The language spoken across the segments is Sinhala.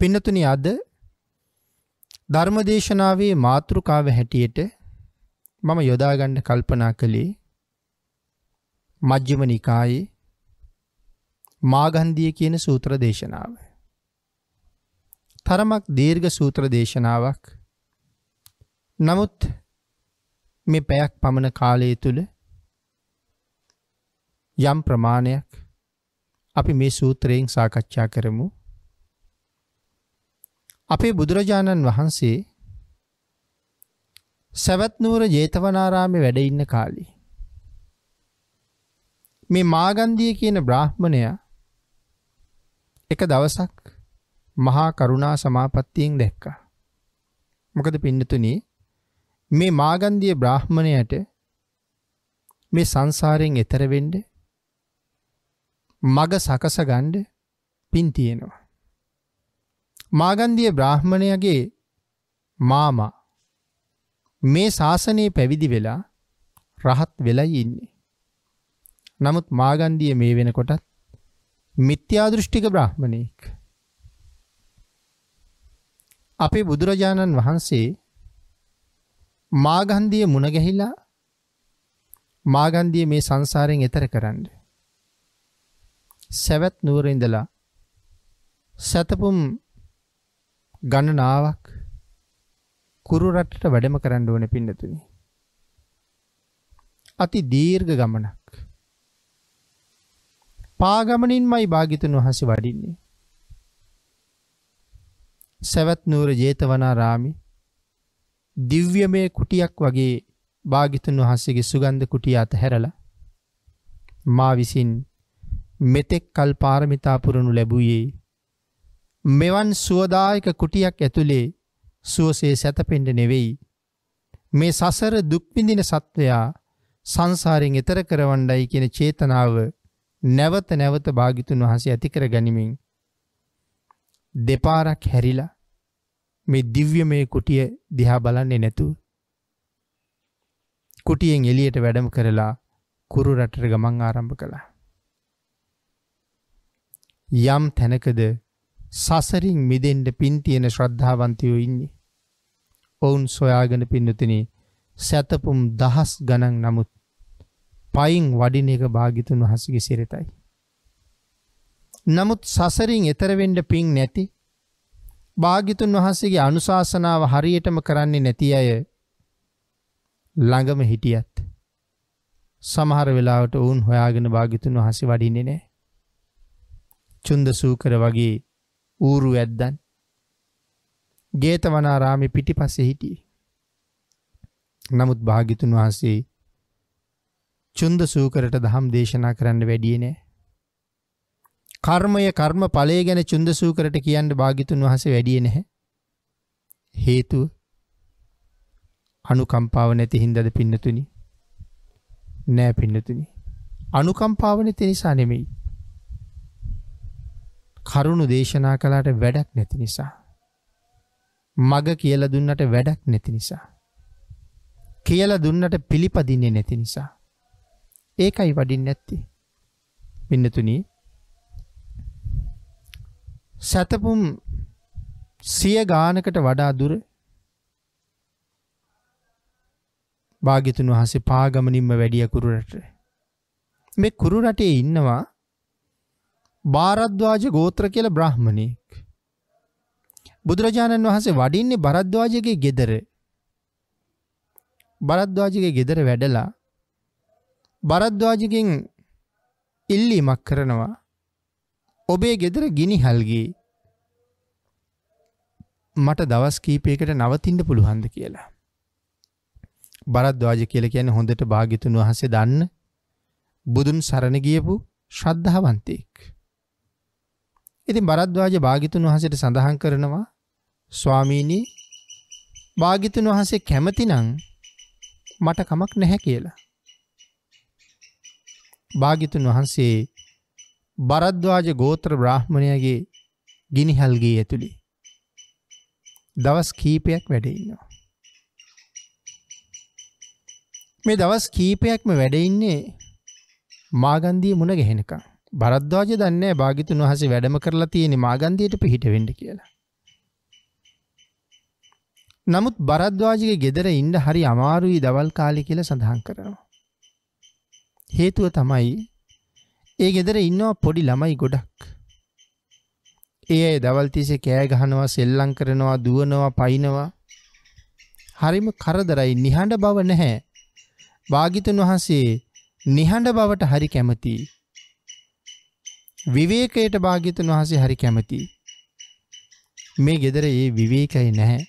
පින්නතුනි අද ධර්මදේශනාවේ මාතෘකාව හැටියට මම යොදාගන්න කල්පනා කළේ මජ්්‍යම නිකායේ මාගන්දිය කියන සූත්‍ර දේශනාව. තරමක් දීර්ඝ සූත්‍ර දේශනාවක් නමුත් මේ පැයක් පමණ කාලය තුළ යම් ප්‍රමාණයක් අපි මේ සූත්‍රයෙන් සාකච්ඡා කරමු. අපේ බුදුරජාණන් වහන්සේ සැවත්නුවර ජේතවනාරාමි වැඩඉන්න කාලි. මේ මාගන්දිය කියන බ්‍රාහ්මණය එක දවසක් මහා කරුණා සමාපත්තියෙන් දැක්කා. මොකද පින්නතුනේ මේ මාගන්දිය බ්‍රාහ්මණයට මේ සංසාරයෙන් එතරවෙන්ඩ මග සකස ගණ්ඩ පින් තියෙනවා. මාගන්දිය බ්‍රාහ්මණයගේ මාමා මේ ශාසනයේ පැවිදි වෙලා රහත් වෙලයි ඉන්නේ. නමුත් මාගන්දිය මේ වෙනකොටත් මිත්‍යාදෘෂ්ටික බ්‍රහ්මණයෙක්. අපේ බුදුරජාණන් වහන්සේ මාගන්දිය මුණගැහිලා මාගන්දිය මේ සංසාරයෙන් එතර කරන්න. සැවැත් නුවර ඉඳලා සැතපුම් ගණනාවක් කුරු රටට වැඩම කරන්න ඕන පින්නතුනි. අති දීර්ඝ ගමනක්. පාගමනින්මයි භාගිතුන් වහස වඩින්නේ. සැවැත් නූර ජේතවනාරාමි දිව්‍යමය කුටියක් වගේ භාගිතුන් වහන්සේගේ සුගන්ධ කුටිය අත හැරල මා විසින් මෙතෙක් කල් පාරමිතාපුරනු ලැබූයේ මෙවන් සුවදායක කුටියක් ඇතුළේ සුවසේ සැතපෙන්ඩ නෙවෙයි මේ සසර දුක්පිඳින සත්වයා සංසාරෙන් එතර කරවණ්ඩයි කියෙන චේතනාව නැවත නැවත භාගිතුන් වහසේ ඇතිකර ගනිමින් දෙපාරක් හැරිලා මේ දිව්‍ය මේ කුටිය දිහා බලන්නේ නැතු කුටියෙන් එලියට වැඩම කරලා කුරු රටට ගමන් ආරම්භ කළා. යම් තැනකද සසරින් මිදෙන්ට පින් තියෙන ශ්‍රද්ධාවන්තයෝ ඉන්නේ. ඔවුන් සොයාගෙන පින්නතිනේ සැතපුම් දහස් ගණන් නමුත් පයින් වඩින එක භාගිතුන් වහසගේ සිරතයි. නමුත් සසරින් එතරවෙන්ඩ පින් නැති භාගිතුන් වහන්සේගේ අනුශාසනාව හරියටම කරන්නේ නැති අය ළඟම හිටියත්. සමහර වෙලාවට ඔවුන් හොයාගෙන භාගිතුන් වහස වඩින්නේ නෑ. චුන්ද සූකර වගේ ඌරු ඇද්දන් ගේතවනාරාමි පිටි පස්සෙ හිටිය. නමුත් භාගිතුන් වහන්සේ චුන්ද සූකරට දහම් දේශනා කරන්න වැඩිය නෑ. කර්මය කර්ම පලේ ගැන චුන්ද සූකරට කියන්න භාගිතුන් වහස වැඩිය නැහැ. හේතුව අනුකම්පාව නැති හින්දද පින්නතුනි නෑ පින්නතුනි. අනුකම්පාව නැති නිසා නෙමෙයි. කරුණු දේශනා කලාට වැඩක් නැති නිසා. මග කියල දුන්නට වැඩක් නැති නිසා. කියල දුන්නට පිළිපදින්නේ නැති නිසා. ඒකයි වඩින් නැත්ති. පින්නතුනී සැතපුම් සිය ගානකට වඩා දුර භාගිතුන් වහසේ පාගමනින්ම වැඩිය කුරුරට. මෙ කුරු රටේ ඉන්නවා භාරද්වාජ ගෝත්‍ර කියල බ්‍රහ්මණයෙක්. බුදුරජාණන් වහසේ වඩින්නේ බරද්වාජගේ ගෙදර. බරද්වාජගේ ගෙදර වැඩලා බරද්වාජගෙන් ඉල්ලීමක් කරනවා ඔබේ ගෙදර ගිනි හල්ගේ මට දවස් කීපයකට නවතින්ට පුළුහන්ද කියලා. බරද්වාජ කියල කියන හොඳට භාගිතුන් වහසේ දන්න බුදුන් සරණ ගියපු ශ්‍රද්ධාවන්තයෙක්. ඉතින් බරද්වාජ භාගිතුන් වහසට සඳහන් කරනවා ස්වාමීණී භාගිතුන් වහසේ කැමතිනං මට කමක් නැහැ කියලා. භාගිතුන් වහන්සේ බරද්වාජ ගෝත්‍ර බ්‍රාහ්මණයගේ ගිනිහල්ගේ ඇතුළි. දවස් කීපයක් වැඩඉන්නවා. මේ දවස් කීපයක්ම වැඩඉන්නේ මාගන්දිය මුණ ගැහෙනකම් බරද්වාජ දන්නේ භාගිතුන් වහස වැඩම කරලා තියෙන මාගන්දයට පිහිට වෙන්ඩ කියලා. නමුත් බරද්වාජගේ ගෙදර ඉන්ඩ හරි අමාරුයි දවල් කාලි කියල සඳහන් කරනවා. හේතුව තමයි ඒ ගෙදර ඉන්නවා පොඩි ළමයි ගොඩක්. ඒ දවල්තිසේ කෑ ගහනවා සෙල්ලං කරනවා දුවනවා පයිනවා හරිම කරදරයි නිහඬ බව නැහැ. භාගිතන් වහන්සේ නිහඬ බවට හරි කැමති. විවේකයට භාගිතන් වහසේ හරි කැමති. මේ ගෙදර ඒ විවේකයි නැහැ.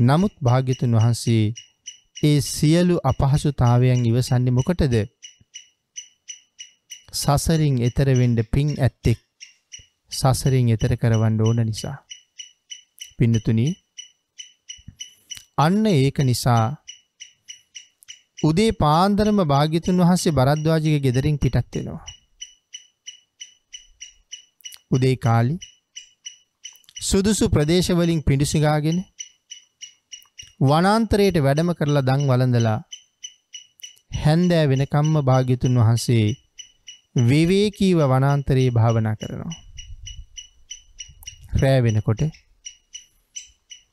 නමුත් භාග්‍යතුන් වහන්සේ ඒ සියලු අපහසුතාවයන් ඉවසන්නේ මොකටද? සසරින් එතර වෙන්න පිං ඇත්තෙක් සසරින් එතර කරවන්න ඕන නිසා. පින්නතුනි අන්න ඒක නිසා උදේ පාන්දරම භාග්‍යතුන් වහන්සේ බරද්වාජගේ ගෙදරින් පිටත් වෙනවා. උදේ කාලි සුදුසු ප්‍රදේශවලින් පිඬුසිඟාගෙන වනාන්තරයට වැඩම කරලා දන් වළඳලා හැන්දෑ වෙනකම්ම භාග්‍යතුන් වහන්සේ විවේකීව වනාන්තරයේ භාවනා කරනවා. රෑ වෙනකොට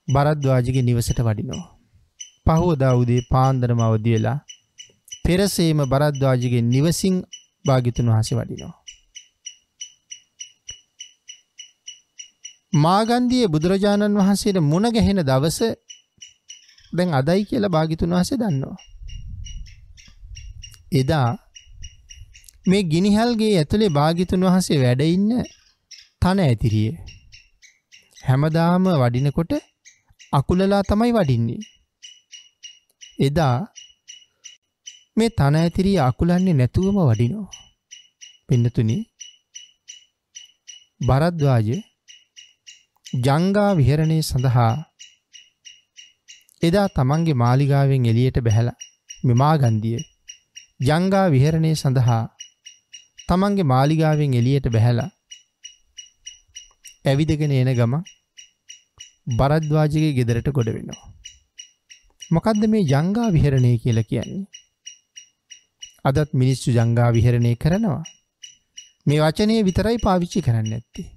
බරද්වාජගේ නිවසට වඩිනවා. පහුවදා උදේ පාන්දරම අවදි වෙලා පෙරසේම බරද්වාජගේ නිවසින් භාග්‍යතුන් වහන්සේ වඩිනවා. මාගන්දිය බුදුරජාණන් වහන්සේට මුණ ගැහෙන දවස දැන් අදයි කියලා භාගිතුන් වහසේ දන්නවා. එදා මේ ගිනිහල්ගේ ඇතුළේ භාගිතුන් වහසේ වැඩඉන්න තන ඇතිරිය. හැමදාම වඩිනකොට අකුලලා තමයි වඩින්නේ. එදා මේ තන ඇතිරිය අකුලන්නේ නැතුවම වඩිනෝ. පින්නතුනි බරද්වාජ ජංගා විහරණය සඳහා එදා තමන්ගේ මාලිගාවෙන් එලියට බැහැල මෙමාගන්දිය ජංගා විහරණය සඳහා තමන්ගේ මාලිගාවෙන් එලියට බැහැලා ඇවිදගෙන එන ගම බරද්වාජගේ ගෙදරට ගොඩ වෙනවා. මොකදද මේ ජංගා විහරණය කියල කියන්නේ. අදත් මිනිස්සු ජංගා විහරණය කරනවා. මේ වචනය විතරයි පාවිච්චි කරන්න ඇත්තේ.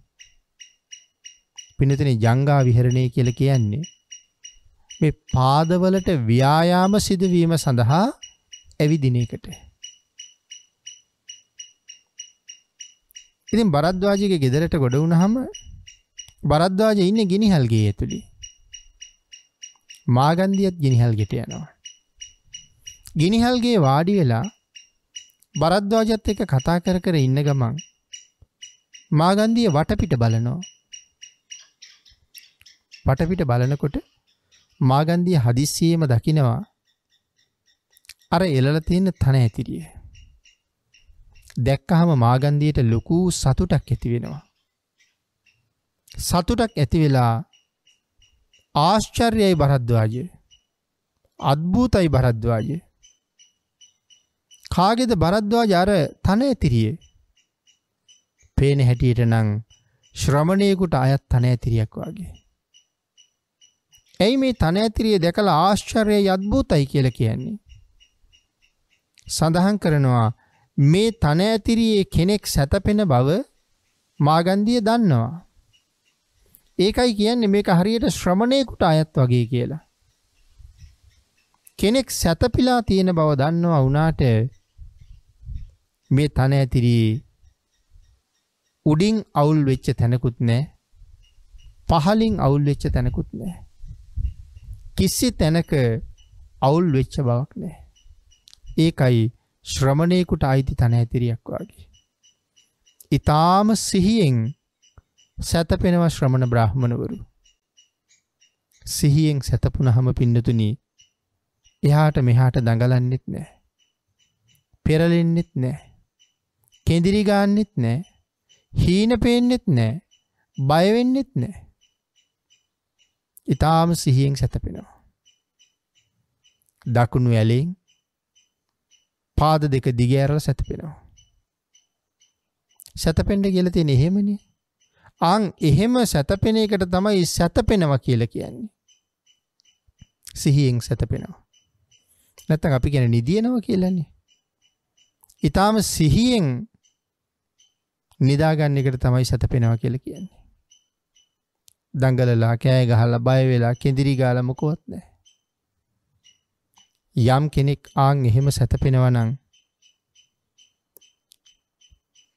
පිනතන ජංගා විහරණය කියල කියන්නේ මේ පාදවලට ව්‍යායාම සිදුවීම සඳහා ඇවිදින එකට. ඉතින් බරද්වාජගේ ගෙදරට ගොඩ වුණහම බරද්වාජ ඉන්න ගිනිහල්ගේ ඇතුළි. මාගන්දියත් ගිනිහල් ගෙට යනවා. ගිනිහල්ගේ වාඩි වෙලා බරද්වාජත් එක කතා කර කර ඉන්න ගමන් මාගන්දිය වටපිට බලනෝ. වටපිට බලනකොට මාගන්දිය හදිස්සියේම දකිනවා අර එලල තියෙන තන ඇතිරිය. දැක්කහම මාගන්දියට ලොකූ සතුටක් ඇති වෙනවා. සතුටක් ඇති වෙලා ආශ්චර්යයි බරද්වාජය අත්භූතයි බරද්වාජය කාගෙද බරද්වාජ අර තන ඇතිරිය පේන හැටියට නං ශ්‍රමණයකුට අයත් තන ඇතිරියක් වගේ. ඇයි මේ තන ඇතිරිය දැකලා ආශ්චර්යය අත්භූතයි කියල කියන්නේ. සඳහන් කරනවා මේ තන ඇතිරියේ කෙනෙක් සැතපෙන බව මාගන්දිය දන්නවා. ඒකයි කියන්නේ මේක හරියට ශ්‍රමණයකුට අයත් වගේ කියලා. කෙනෙක් සැතපිලා තියෙන බව දන්නවා වුණාට මේ තන ඇතිරී උඩින් අවුල් වෙච්ච තැනකුත් නෑ පහලින් අවුල් වෙච්ච තැනකුත් නෑ. කිසි තැනක අවුල් වෙච්ච බවක් නෑ. ඒකයි ශ්‍රමණයකුට අයිති තන ඇතිරියක් වගේ. ඉතාම සිහියෙන් සැතපෙනව ශ්‍රමණ බ්‍රහ්මණවරු. සිහියෙන් සැතපුනහම පින්නතුනී එහාට මෙහාට දඟලන්නෙත් නෑ. පෙරලෙන්නෙත් නෑ. කෙදිරිගාන්නෙත් නෑ. හීන පේන්නෙත් නෑ. බයවෙන්නෙත් නෑ. ඉතාම සිහියෙන් සැතපෙනවා. දකුණු ඇලෙන් පාද දෙක දිගෑරල සැතපෙනවා. සැතපෙන්ඩ කියලතියෙන එහෙමනි. අං එහෙම සැතපෙන එකට තමයි සැතපෙනවා කියල කියන්නේ. සිහියෙන් සැතපෙනවා. නැත්තන් අපි ගැන නිදියනව කියලන්නේ. ඉතාම සිහියෙන් නිදාගන්න එකට තමයි සැතපෙනවා කියල කියන්නේ. දඟලලා කෑ ගහලා බය වෙලා කෙදිරි ගාලා මොකවත් නැහැ. යම් කෙනෙක් ආන් එහෙම සැතපෙනවා නම්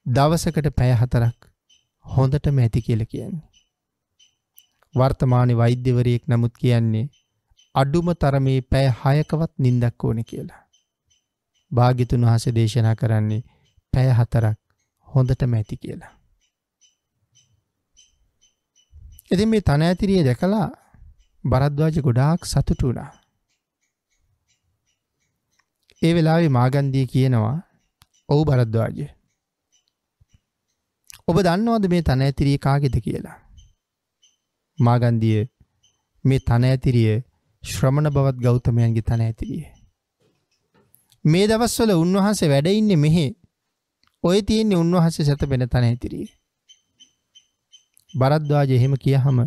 දවසකට පැය හතරක් හොඳටම ඇති කියලා කියන්නේ. වර්තමාන වෛද්‍යවරයෙක් නමුත් කියන්නේ අඩුම තරමේ පැය හයකවත් නින්දක් ඕන කියලා. භාගිතුන් වහස දේශනා කරන්නේ පැය හතරක් හොඳටම ඇති කියලා. ඉතින් මේ තන ඇතිරිය දැකලා බරද්වාජ ගොඩාක් සතුටු වුණා. ඒ වෙලාවේ මාගන්දිය කියනවා ඔව් බරද්වාජ. ඔබ දන්නවද මේ තන ඇතිරිය කාගෙද කියලා. මාගන්දිය මේ තන ඇතිරිය ශ්‍රමණ බවත් ගෞතමයන්ගේ තන ඇතිරිය. මේ දවස්වල උන්වහන්සේ වැඩඉන්න මෙහෙ ඔය තියෙන්නේ උන්වහන්සේ සැතපෙන තන ඇතිරිය. බරද්වාජ එහෙම කියහම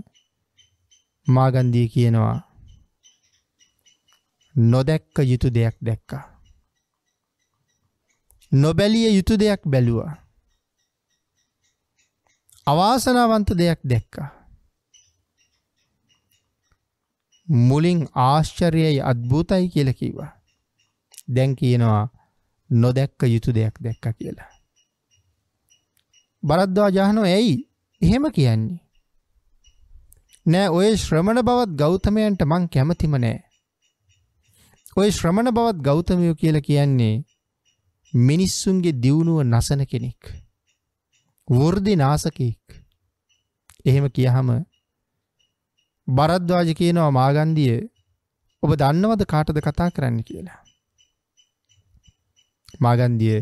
මාගන්දී කියනවා නොදැක්ක යුතු දෙයක් දැක්කා. නොබැලිය යුතු දෙයක් බැලුවා. අවාසනාවන්ත දෙයක් දැක්කා. මුලින් ආශ්චර්යයි අත්භූතයි කියල කිවා. දැන් කියනවා නොදැක්ක යුතු දෙයක් දැක්ක කියලා. බරද්වා ජානෝ ඇයි එහෙම කියන්නේ. නෑ ඔය ශ්‍රමණ බවත් ගෞතමයන්ට මං කැමතිම නෑ. ඔය ශ්‍රමණ බවත් ගෞතමයෝ කියල කියන්නේ මිනිස්සුන්ගේ දියුණුව නසන කෙනෙක්. වෘදි නාසකෙක්. එහෙම කියහම බරද්වාජ කියනවා මාගන්දිය ඔබ දන්නවද කාටද කතා කරන්න කියලා. මාගන්දිය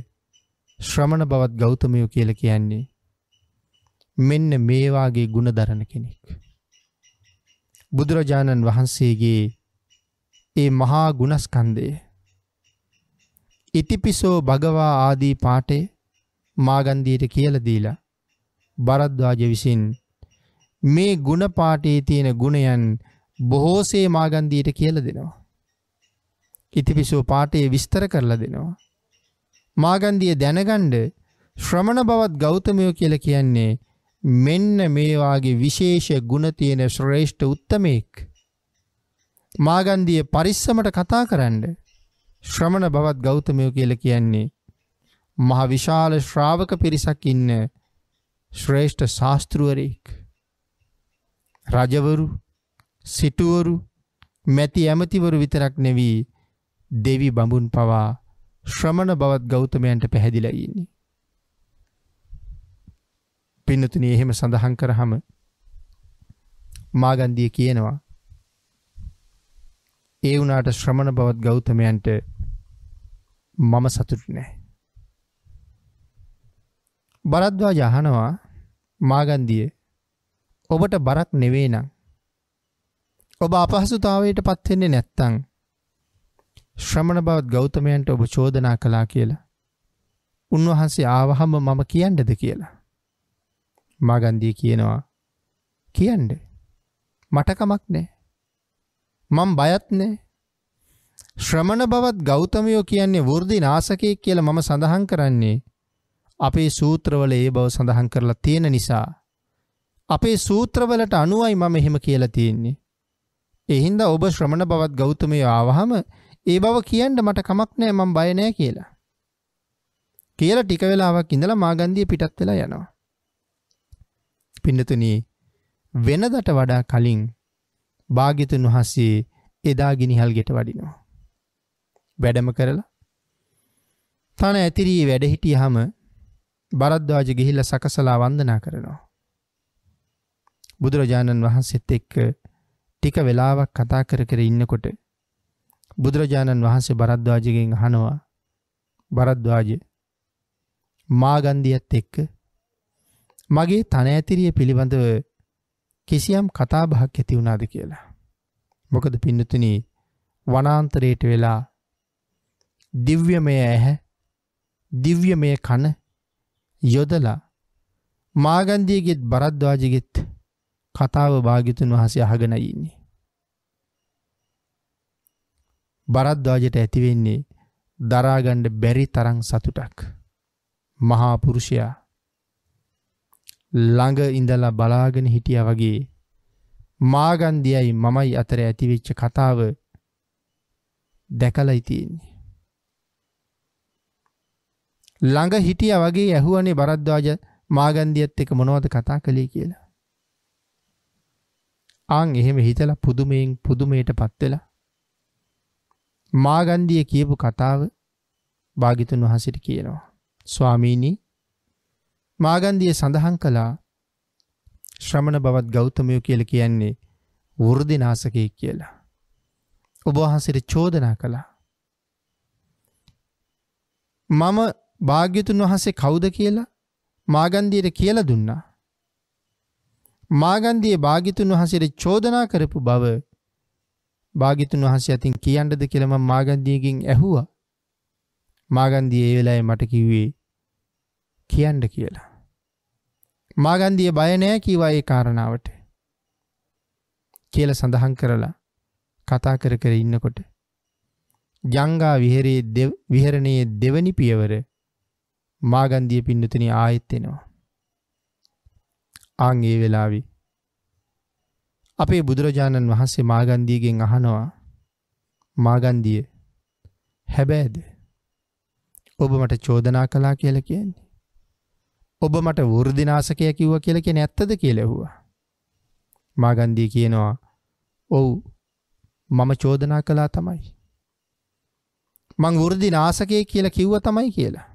ශ්‍රමණ බවත් ගෞතමයෝ කියල කියන්නේ මෙන්න මේවාගේ ගුණ දරණ කෙනෙක්. බුදුරජාණන් වහන්සේගේ ඒ මහා ගුණස්කන්දය ඉතිපිසෝ භගවා ආදී පාටේ මාගන්දීට කියල දීලා බරද්වාජ විසින් මේ ගුණ පාටේ තියෙන ගුණයන් බොහෝසේ මාගන්දීට කියල දෙනවා. ඉතිපිසෝ පාටේ විස්තර කරලා දෙනවා. මාගන්දිය දැනගණ්ඩ ශ්‍රමණ බවත් ගෞතමයෝ කියල කියන්නේ මෙන්න මේවාගේ විශේෂ ගුණ තියෙන ශ්‍රේෂ්ඨ උත්තමයෙක්. මාගන්දිය පරිස්සමට කතා කරන්න ශ්‍රමණ බවත් ගෞතමයෝ කියල කියන්නේ මහ විශාල ශ්‍රාවක පිරිසක් ඉන්න ශ්‍රේෂ්ඨ ශාස්තෘුවරයෙක්. රජවරු සිටුවරු මැති ඇමතිවරු විතරක් නෙවී දෙවි බඹුන් පවා ශ්‍රමණ බවත් ගෞතමයන්ට පැහැදිලා ඉන්නේ. පින්නතුන එහෙම සඳහන් කරහම මාගන්දිය කියනවා ඒ වුනාට ශ්‍රමණ බවත් ගෞතමයන්ට මම සතුට නෑ. බරද්වා ජහනවා මාගන්දිය ඔබට බරක් නෙවේ නම් ඔබ අපහසුතාවයට පත්වෙන්නේ නැත්තං ශ්‍රමණ බවත් ගෞතමයන්ට ඔබ චෝදනා කලා කියලා. උන්වහන්සේ ආවහම මම කියන්නද කියලා. මාගන්දී කියනවා. කියන්ඩ මටකමක් නෑ. මං බයත් නෑ. ශ්‍රමණ බවත් ගෞතමයෝ කියන්නේ වෘදි නාසකයෙක් කියල මම සඳහන් කරන්නේ. අපේ සූත්‍රවල ඒ බව සඳහන් කරලා තියෙන නිසා. අපේ සූත්‍රවලට අනුවයි මම එහෙම කියලා තියෙන්නේ. එහින්ද ඔබ ශ්‍රමණ බවත් ගෞතමය ආවහම ඒ බව කියන්න මට කමක් නෑ මං බයනෑ කියලා. කියලා ටික වෙලාවක් ඉඳලා මාගන්දිය පිටත් වෙලා යනවා. පින්නතුනී වෙනදට වඩා කලින් භාගිතුන් වහස්සේ එදා ගිනිහල් ගෙට වඩිනවා. වැඩම කරලා තන ඇතිරී වැඩහිටිය හම බරද්වාජ ගිහිල්ල සකසලා වන්දනා කරනවා. බුදුරජාණන් වහන්සෙත් එක්ක ටික වෙලාවක් කතා කර කර ඉන්නකොට බුදුරජාණන් වහන්සේ බරද්වාජගෙන් අහනවා බරද්වාජ මාගන්දියත් එක්ක මගේ තන ඇතිරිය පිළිබඳව කිසියම් කතාබහක් ඇති වුණාද කියලා. මොකද පින්නතුන වනාන්තරයට වෙලා දිව්‍යමය ඇහැ දිව්‍යමය කන යොදලා මාගන්දියගෙත් බරද්වාජගෙත් කතාව භාගිතුන් වහසේ අහගෙන ඉන්නේ. බරද්වාජට ඇතිවෙන්නේ දරාගණ්ඩ බැරි තරං සතුටක්. මහාපුරුෂයා ළඟ ඉඳලා බලාගෙන හිටිය වගේ මාගන්දියයි මමයි අතර ඇතිවෙච්ච කතාව දැකලයි තියෙන්නේ. ළඟ හිටිය වගේ ඇහුවනේ බරද්වාජ මාගන්දියත් එක මොනවද කතා කළේ කියලා. ආං එහෙම හිතල පුදුමයෙන් පුදුමයට පත්වෙලා. මාගන්දිය කියපු කතාව භාගිතුන් වහසිට කියනවා. ස්වාමීණී මාගන්දිය සඳහන් කළා ශ්‍රමණ බවත් ගෞතමයෝ කියල කියන්නේ වෘදිනාසකයෙක් කියලා. ඔබවහන්සට චෝදනා කළා. මම භාග්‍යතුන් වහසේ කවුද කියලා මාගන්දියට කියල දුන්නා. මාගන්දිය භාගිතුන් වහසට චෝදනා කරපු බව භාගිතුන් වහස ඇතින් කියන්නද කියලම මාගන්දියකින් ඇහුවා මාගන්දිය ඒ වෙලාය මට කිව්වේ කියන්න කියලා. මාගන්දිය බයනෑ කීවා ඒ කාරණාවට කියල සඳහන් කරලා කතා කර කර ඉන්නකොට. ජංගා විහරයේ විහරණයේ දෙවනි පියවර මාගන්දිය පින්නතුන ආයත්තෙනවා. ආංගේ වෙලාවි. අපේ බුදුරජාණන් වහන්සේ මාගන්දියගෙන් අහනවා මාගන්දිය හැබෑද ඔබ මට චෝදනා කලා කියල කියන්නේ. ඔබ මට වෘදිනාසකය කිව්ව කියල කියෙන ඇත්තද කියලෙහුවා. මාගන්දී කියනවා ඔවු මම චෝදනා කලා තමයි. මං වෘදි නාසකය කියලා කිව්ව තමයි කියලා.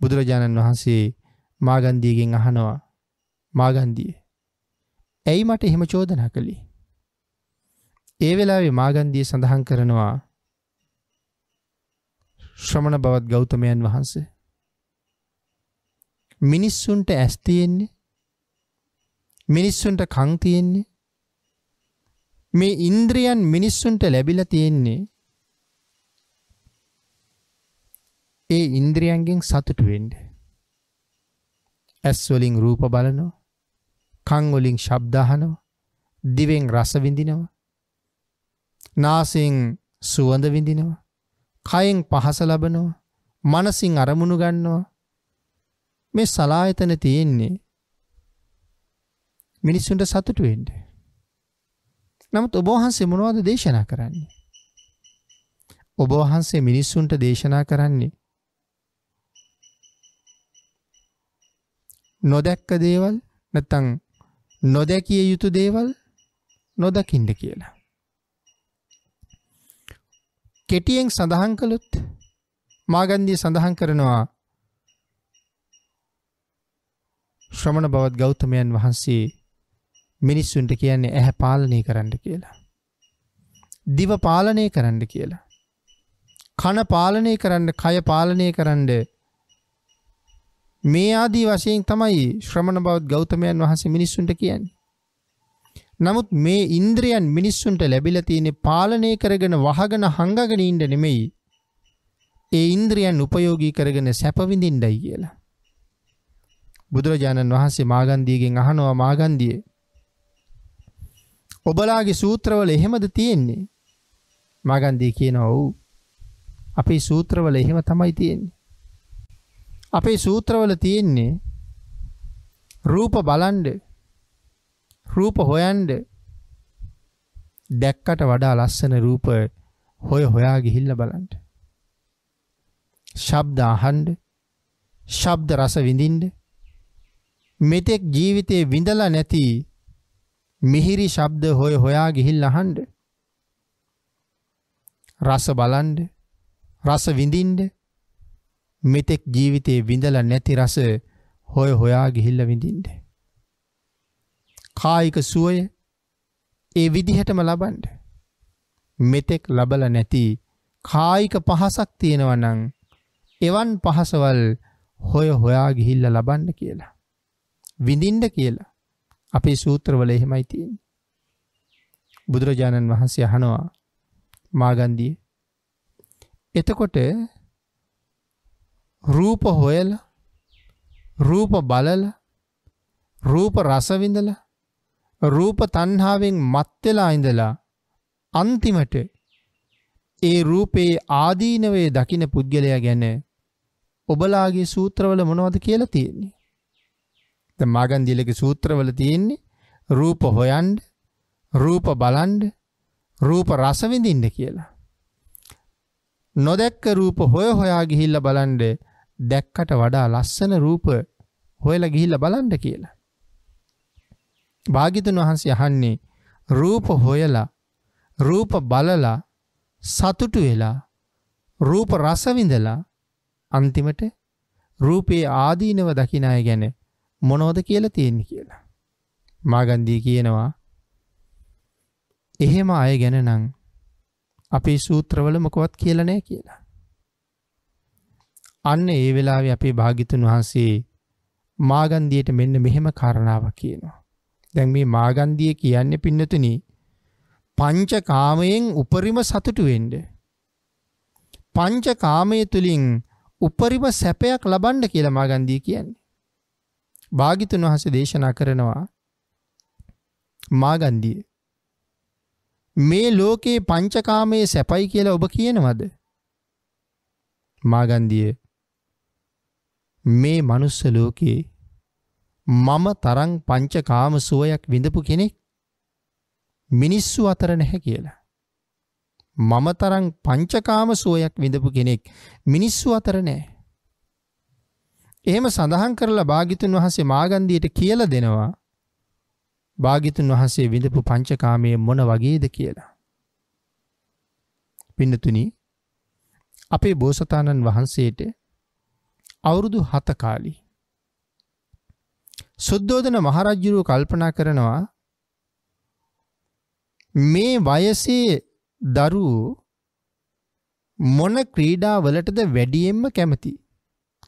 බුදුරජාණන් වහන්සේ මාගන්දීගෙන් අහනවා මාගන්දිය. ඇයි මට එහෙම චෝදනා කළේ. ඒ වෙලාවේ මාගන්දිය සඳහන් කරනවා ශ්‍රමණ බවත් ගෞතමයන් වහන්සේ. මිනිස්සුන්ට ඇස් තියෙන්නේ? මිනිස්සුන්ට කං තියෙන්නේ? මේ ඉන්ද්‍රියන් මිනිස්සුන්ට ලැබිල තියෙන්නේ? ඒ ඉන්ද්‍රියන්ගෙන් සතුටුවෙන්ඩ ඇස්වලින් රූප බලනවා. කංවලින් ශබ්දාහනවා දිවෙන් රස විඳිනවා. නාසයෙන් සුවඳ විඳිනවා. කයෙන් පහස ලබනවා. මනසින් අරමුණු ගන්නවා. මේ සලායතන තියෙන්නේ මිනිස්සුන්ට සතුටු වෙන්ඩ නමුත් ඔබවහන්සේ මොනවද දේශනා කරන්නේ ඔබවහන්සේ මිනිස්සුන්ට දේශනා කරන්නේ නොදැක්ක දේවල් නැත්තං නොදැකිය යුතු දේවල් නොදකින්ඩ කියලා. කෙටියෙන් සඳහන් කළුත් මාගන්දී සඳහන් කරනවා ශ්‍රමණ බවත් ගෞතමයන් වහන්සේ මිනිස්සුන්ට කියන්නේ ඇහැ පාලනය කරන්න කියලා. දිව පාලනය කරන්න කියලා. කන පාලනය කරන්න කය පාලනය කරන්න මේ ආදී වශයෙන් තමයි ශ්‍රමණ බවත් ගෞතමයන් වහන්සේ මිනිස්සුන්ට කියන්නේ. නමුත් මේ ඉන්ද්‍රියන් මිනිස්සුන්ට ලැබිල තියෙනෙ පාලනය කරගෙන වහගෙන හංගගෙන ඉන්ඩ නෙමෙයි. ඒ ඉන්ද්‍රියන් උපයෝගී කරගෙන සැපවිඳින්ඩයි කියලා. බුදුරජාණන් වහන්සේ මාගන්දීගෙන් අහනවා මාගන්දිය. ඔබලාගේ සූත්‍රවල එහෙමද තියෙන්නේ. මාගන්දී කියන ඔවු අපේ සූත්‍රවල එහෙම තමයි තියෙන්නේ. අපේ සූත්‍රවල තියෙන්නේ රූප බලන්ඩ රූප හොයන්ඩ දැක්කට වඩා ලස්සන රූප හොය හොයා ගිහිල්ල බලන්ට. ශබ්ද අහන්ඩ ශබ්ද රස විඳින්ඩ මෙතෙක් ජීවිතය විඳලා නැති මිහිරි ශබ්ද හොය හොයා ගිහිල් අහන්ඩ රස බලන්ඩ රස විඳින්ඩ මෙතෙක් ජීවිතයේ විඳල නැති රස හොය හොයා ගිහිල්ල විඳින්ට. කායික සුවය ඒ විදිහටම ලබන්ඩ. මෙතෙක් ලබල නැති කායික පහසක් තියෙනවනං එවන් පහසවල් හොය හොයා ගිහිල්ල ලබන්න කියලා. විඳින්ඩ කියලා අපේ සූත්‍රවල එහෙමයි තියෙන්. බුදුරජාණන් වහන්සේ අහනවා මාගන්දිය. එතකොට රූප හොයල රූප බලල රූප රසවිඳල රූප තන්හාාවෙන් මත්වෙලා ඉඳලා අන්තිමට ඒ රූපයේ ආදීනවේ දකින පුද්ගලයා ගැන ඔබලාගේ සූත්‍රවල මොනවද කියලා තියෙන්නේ. මගන්දිලක සූත්‍රවල තියෙන්නේ රූප හොයන්ඩ රූප බලන්ඩ රූප රසවිඳින්ඩ කියලා. නොදැක්ක රූප හොය හොයා ගිහිල්ල බලන්ඩ දැක්කට වඩා ලස්සන රූප හොයල ගිහිල්ල බලන්ඩ කියලා. භාගිතන් වහන්සේ අහන්නේ රූප හොයලා රූප බලලා සතුටු වෙලා රූප රසවිඳලා අන්තිමට රූපයේ ආදීනව දකිනාය ගැන මොනෝද කියල තියෙන්නේ කියලා. මාගන්දී කියනවා එහෙම අය ගැන නං අපේ සූත්‍රවල මොකවත් කියලනෑ කියලා. අන්න ඒ වෙලාවෙ අපේ භාගිතුන් වහන්සේ මාගන්දියට මෙන්න මෙහෙම කරණාව කියනවා. දැන් මේ මාගන්දිය කියන්නේ පින්නතුන පංච කාමයෙන් උපරිම සතුටුවෙන්ඩ. පංච කාමය තුළින් උපරිම සැපයක් ලබන්ඩ කියල මාගන්දී කියන්නේ. භාගිතුන් වහස දේශනා කරනවා මාගන්දිය. මේ ලෝකයේ පංචකාමයේ සැපයි කියලා ඔබ කියනවද. මාගන්දිය මේ මනුස්ස ලෝකයේ මම තරං පංචකාම සුවයක් විඳපු කෙනෙක් මිනිස්සු අතර නැහැ කියලා. මම තරං පංචකාම සුවයක් විඳපු කෙනෙක් මිනිස්සු අතර නෑ. එහෙම සඳහන් කරලා භාගිතුන් වහසේ මාගන්දියට කියල දෙනවා භාගිතුන් වහන්සේ විඳපු පංචකාමය මොන වගේද කියලා. පින්නතුනි අපේ බෝසතාණන් වහන්සේට අවුරුදු හතකාලි. සුද්දෝදන මහරජ්ජුරුව කල්පනා කරනවා මේ වයසේ දරුවෝ මොන ක්‍රීඩාවලටද වැඩියෙන්ම කැමති.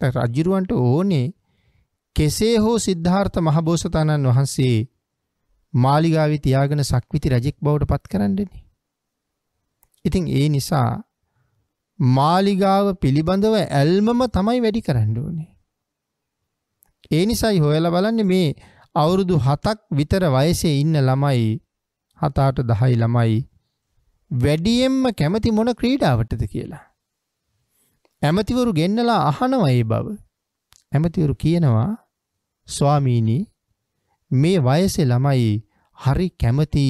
රජ්ජුරුවන්ට ඕනේ කෙසේ හෝ සිද්ධාර්ථ මහබෝසතාණන් වහන්සේ මාලිගාවි තියාගෙන සක්විති රජෙක් බවට පත් කරන්නඩන. ඉතින් ඒ නිසා මාලිගාව පිළිබඳව ඇල්මම තමයි වැඩි කරන්න ඕනේ. ඒ නිසයි හොයල බලන්න මේ අවුරුදු හතක් විතර වයසේ ඉන්න ළමයි හතාට දහයි ළමයි වැඩියෙන්ම කැමති මොන ක්‍රීඩාවටද කියලා. ඇමතිවරු ගෙන්නලා අහනවා ඒ බව. ඇමතිවරු කියනවා ස්වාමීණී මේ වයසේ ළමයි හරි කැමති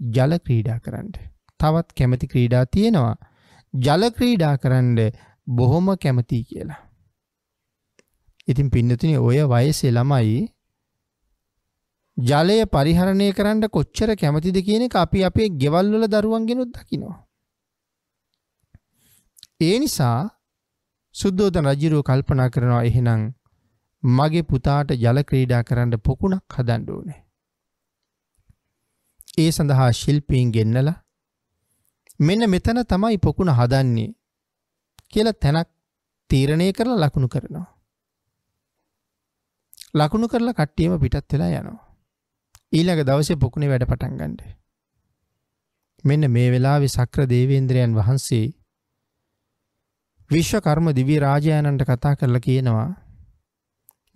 ජල ක්‍රීඩා කරන්න. තවත් කැමති ක්‍රීඩා තියෙනවා. ජල ක්‍රීඩා කරන්න බොහොම කැමති කියලා. ඉතින් පින්නතුනි ඔය වයසේ ළමයි ජලය පරිහරණය කරන්න කොච්චර කැමතිද කියන එක අපි අපේ ගෙවල්වල දරුවන්ගෙනුත් දකිනවා. ඒ නිසා සුද්දෝතන රජිරුව කල්පනා කරනවා එහෙනම් මගේ පුතාට ජල ක්‍රීඩා කරන්න පොකුණක් හදන්න ඕනේ. ඒ සඳහා ශිල්පීන් ගෙන්නල මෙන්න මෙතන තමයි පොකුණ හදන්නේ කියල තැනක් තීරණය කරලා ලකුණු කරනවා. ලකුණු කරලා කට්ටියම පිටත් වෙලා යනවා. ඊළඟ දවසේ පොකුණේ වැඩ පටන් ගන්නඩ. මෙන්න මේ වෙලාවෙ සක්‍ර දේවේන්ද්‍රයන් වහන්සේ විශ්වකර්ම දිවි රාජායනන්ට කතා කරලා කියනවා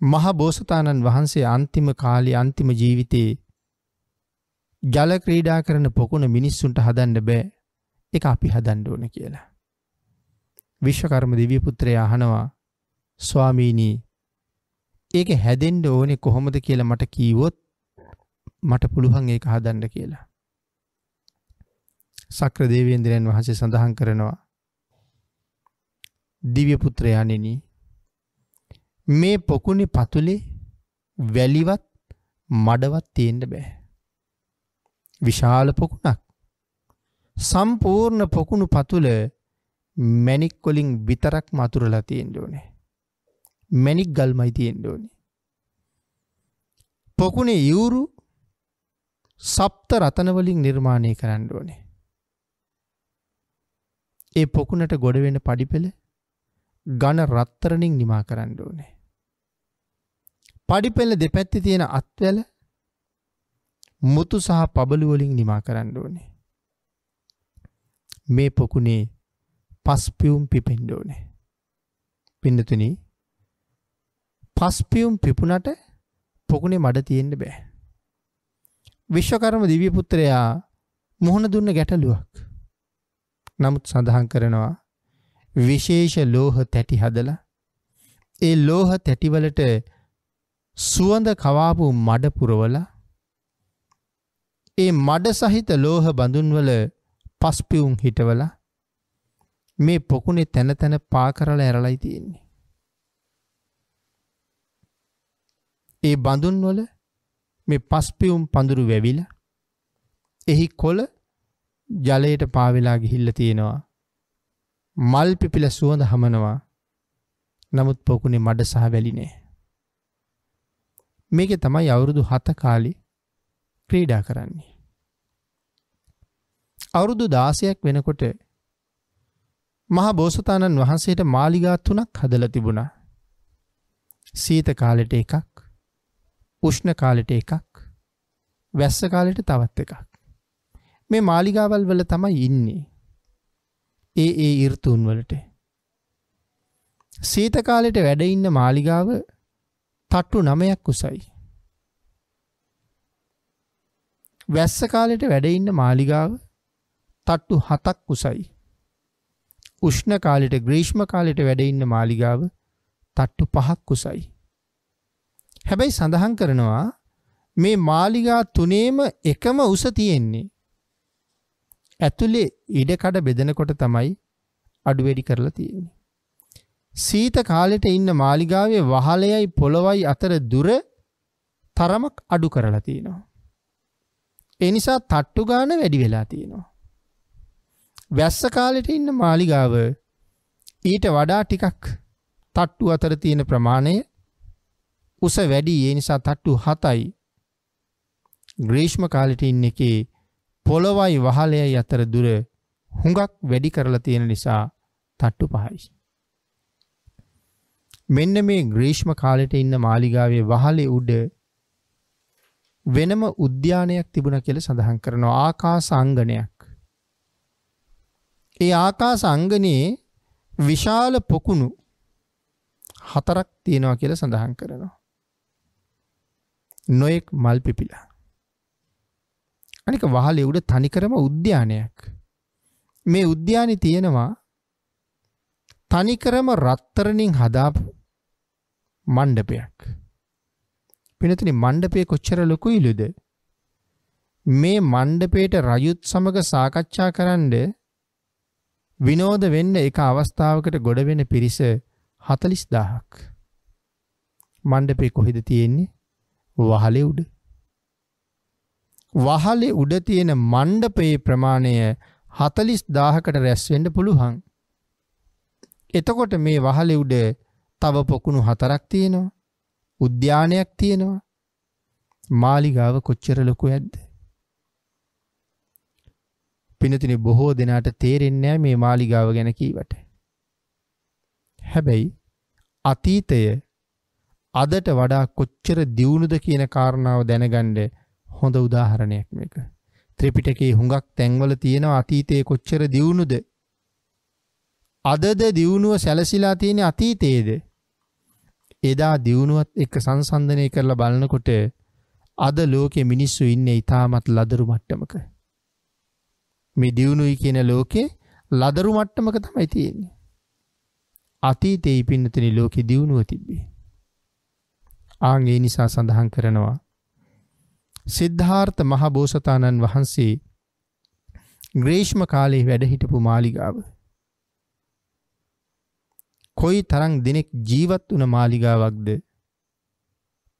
මහ බෝසතාණන් වහන්සේ අන්තිම කාලි අන්තිම ජීවිතයේ ජල ක්‍රීඩා කරන පොකුණ මිනිස්සුන්ට හදන්න බෑ එක අපි හදන්ඩ ඕන කියලා. විශ්වකර්ම දිවිපුත්‍රය අහනවා ස්වාමීනී ඒක හැදෙන්ඩ ඕනෙ කොහොමද කියලා මට කීවොත් මට පුළුවන් ඒක හදන්න කියලා. සක්‍ර දේවේන්ද්‍රයන් වහන්සේ සඳහන් කරනවා දිව්‍යපුත්‍රයානෙන මේ පොකුණි පතුලේ වැලිවත් මඩවත් තියෙන්ට බෑ. විශාල පොකුණක්. සම්පූර්ණ පොකුණු පතුල මැනික්කොලින් විතරක් මතුරලා තියෙන්ඩෝනේ. මැනික් ගල්මයි තියෙන්ඩෝනේ. පොකුණේ යවුරු සප්ත රතනවලින් නිර්මාණය කරන්න ඕනේ. ඒ පොකුණට ගොඩවෙන පඩිපෙළ ගණ රත්තරනින් නිමා කරන්න ඕනේ. පඩිපෙළ දෙපැත්ති තියෙන අත්වැල මුතු සහ පබළුවලින් නිමා කරන්න ඕනේ. මේ පොකුණේ පස්පියුම් පිපෙන්ඩෝනේ. පින්නතුන පස්පියුම් පිපුනට පොකුණේ මඩ තියෙන්ට බෑ. විශ්වකරම දිවිපුත්‍රයා මුහුණ දුන්න ගැටලුවක්. නමුත් සඳහන් කරනවා විශේෂ ලෝහ තැටි හදල ඒ ලෝහ තැටිවලට සුවඳ කවාපු මඩ පුරවලා ඒ මඩ සහිත ලෝහ බඳුන්වල පස්පිවුම් හිටවල මේ පොකුණේ තැන තැන පා කරලා ඇරලයි තියෙන්නේ. ඒ බඳුන්වල මේ පස්පිවුම් පඳුරු වැවිල එහි කොල ජලයට පාවෙලා ගිහිල්ල තියෙනවා. මල් පිපිල සුවඳ හමනවා නමුත් පොකුණේ මඩ සහ වැලිනේ. මේක තමයි අවුරුදු හත කාලි ක්‍රීඩා කරන්නේ. අවුරුදු දාසයක් වෙනකොට මහා බෝසතාණන් වහන්සේට මාලිගා තුනක් හදල තිබුණා. සීත කාලෙට එකක් උෂ්ණ කාලෙට එකක් වැස්ස කාලෙට තවත් එකක්. මේ මාලිගාවල් වල තමයි ඉන්නේ. ඒ ඒ ඉර්තුන් වලට. සීත කාලෙට වැඩඉන්න මාලිගාව තට්ටු නමයක් උසයි. වැස්ස කාලෙට වැඩඉන්න මාලිගාව තට්ටු හතක් උසයි. උෂ්ණ කාලෙට ග්‍රීෂ්ම කාලෙට වැඩඉන්න මාලිගාව තට්ටු පහක් කුසයි. හැබැයි සඳහන් කරනවා මේ මාලිගා තුනේම එකම උස තියෙන්නේ. ඇතුළේ ඉඩකඩ බෙදනකොට තමයි අඩුවැඩි කරලා තියෙන්නේ. සීත කාලෙට ඉන්න මාලිගාවේ වහලයයි පොළොවයි අතර දුර තරමක් අඩු කරලා තියෙනවා. එනිසා තට්ටු ගාන වැඩි වෙලා තියෙනවා. වැස්ස කාලෙට ඉන්න මාලිගාව ඊට වඩා ටිකක් තට්ටු අතර තියෙන ප්‍රමාණය උස වැඩි ඒ නිසා තට්ටු හතයි ග්‍රීෂ්ම කාලෙට ඉන්න එකේ පොළොවයි වහලයයි අතර දුර හුඟක් වැඩි කරලා තියෙන නිසා තට්ටු පහයි. මෙන්න මේ ග්‍රීෂ්ම කාලෙට ඉන්න මාලිගාවේ වහලේ උඩ වෙනම උද්‍යානයක් තිබුණ කියල සඳහන් කරනවා ආකා සංගනයක්. ඒ ආකාස අංගනයේ විශාල පොකුණු හතරක් තියෙනවා කියල සඳහන් කරනවා. නොයෙක් මල් පිපිලා. අනික වහල එවුඩ තනිකරම උද්‍යානයක්. මේ උද්‍යානි තියෙනවා තනිකරම රත්තරනින් හදාපු මණ්ඩපයක්. පිනතිනි මණ්ඩපය කොච්චර ලොකු ඉලුද. මේ මණ්ඩපේට රයුත් සමඟ සාකච්ඡා කරන්ඩ විනෝද වෙන්න එක අවස්ථාවකට ගොඩ වෙන පිරිස හතලිස් දාහක්. මණ්ඩපේ කොහෙද තියෙන්නේ වහලෙ උඩ. වහලෙ උඩ තියෙන මණ්ඩපයේ ප්‍රමාණය හතලිස් දාහකට රැස්වෙන්ඩ පුළුවන්. එතකොට මේ වහලෙ උඩ තව පොකුණු හතරක් තියෙනවා උද්‍යානයක් තියෙනවා මාලිගාව කොච්චර ලොකු ඇද්ද. පිනතින බොහෝ දෙනාට තේරෙන්නෑ මේ මාලිගාව ගැන කීවට. හැබැයි අතීතය අදට වඩා කොච්චර දියුණුද කියන කාරණාව දැනගණ්ඩ හොඳ උදාහරණයක් මේක. ත්‍රිපිටකේ හුඟක් තැන්වල තියෙනවා අතීතයේ කොච්චර දියුණුද. අදද දියුණුව සැලසිලා තියෙන අතීතයේද. එදා දියුණුවත් එක්ක සංසන්ධනය කරලා බලනකොට අද ලෝකෙ මිනිස්සු ඉන්න ඉතාමත් ලදරු මට්ටමක. මේ දියුණුයි කියන ලෝකේ ලදරු මට්ටමක තමයි තියෙන්නේ. අතීතයේ පින්නතනි ලෝකෙ දියුණුව තිබ්බේ. ආන් ඒ නිසා සඳහන් කරනවා. සිද්ධාර්ථ මහබෝසතාණන් වහන්සේ ග්‍රේෂ්ම කාලේ වැඩහිටපු මාලිගාව. කොයි තරං දෙනෙක් ජීවත් වන මාලිගාවක්ද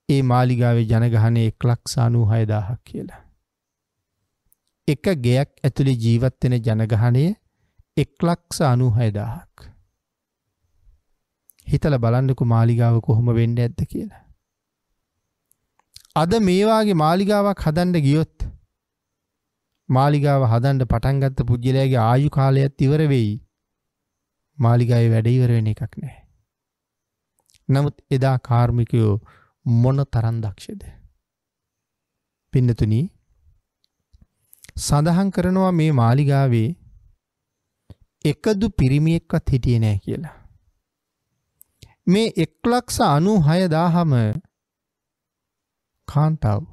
ඒ මාලිගාවේ ජනගහනය එක් ලක්ෂානූ හයදාහක් කියලා. එක ගෙයක් ඇතුළි ජීවත්වෙන ජනගහනය එක්ලක්ෂ අනුහයදාහක්. හිතල බලන්නකු මාලිගාව කොහොම වෙන්ඩ ඇත්ද කියලා. අද මේවාගේ මාලිගාවක් හදන්ඩ ගියොත් මාලිගාව හදන්ඩ පටන්ගත්ත පුද්ගලයාගේ ආයු කාලයත් ඉවර වෙයි මාලිගාය වැඩයිවරවෙන එකක් නෑ. නමුත් එදා කාර්මිකයෝ මොන තරන් දක්ෂද. පින්නතුනී සඳහන් කරනවා මේ මාලිගාවේ එකදු පිරිමියෙක්වත් හිටිය නෑ කියලා. මේ එක්ලක්ෂ අනු හයදාහම කාන්තාව.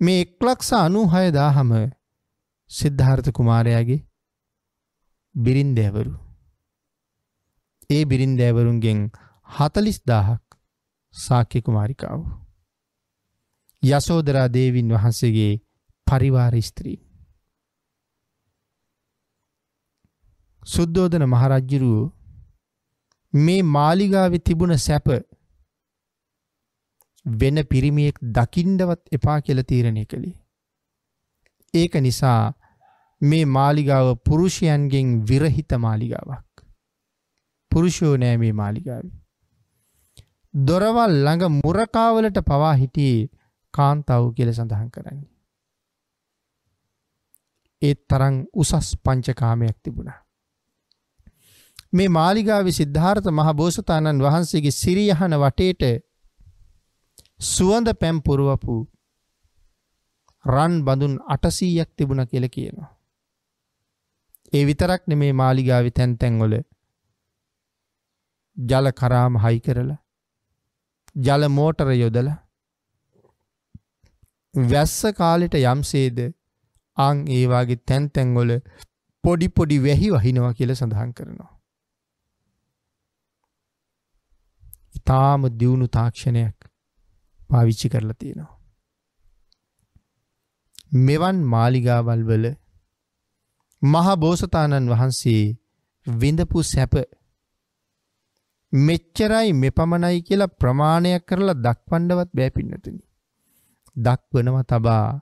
මේ එක්ලක්ෂ අනු හයදාහම සිද්ධාර්ථ කුමාරයාගේ බිරින්දෑවරු. ඒ බිරින්දෑවරුන්ගෙන් හතලිස් දාහක් සාක්‍ය කුමාරිකාව. යසෝදරා දේවින් වහන්සේගේ පරිවාර ස්ත්‍රී. සුද්දෝදන මහරජ්ජිරුව මේ මාලිගාව තිබුණ සැප වෙන පිරිමියෙක් දකිින්ඩවත් එපා කියල තීරණය කළේ. ඒක නිසා මේ මාලිගාව පුරුෂයන්ගෙන් විරහිත මාලිගාවක්. පුරුෂෝ නෑ මේ මාලිගාව. දොරවල් ළඟ මුරකාවලට පවා හිටියේ කාන්තාව කියල සඳහන් කරන්නේ. ඒත් තරං උසස් පංචකාමයක් තිබුණා. මේ මාලිගාවි සිද්ධාර්ථ මහ බෝසතාණන් වහන්සේගේ සිරියහන වටේට සුවඳ පැම් පුරුවපු රන් බඳුන් අටසීයක් තිබුණ කියල කියනවා. ඒ විතරක් නෙමේ මාලිගාවි තැන්තැන්වොල ජල කරාම හයි කරලා ජල මෝටර යොදල වැස්ස කාලෙට යම්සේද අං ඒවාගේ තැන්තැන්ගොල පොඩි පොඩි වැහි වහිනවා කියල සඳහන් කරනවා. ඉතාම දියුණු තාක්ෂණයක් පාවිච්චි කරලා තියෙනවා. මෙවන් මාලිගාවල් වල මහා බෝසතාණන් වහන්සේ විඳපු සැප මෙච්චරයි මෙපමණයි කියලා ප්‍රමාණයක් කරලා දක්වන්නවත් බෑ පින්නතුනි. දක්වනව තබා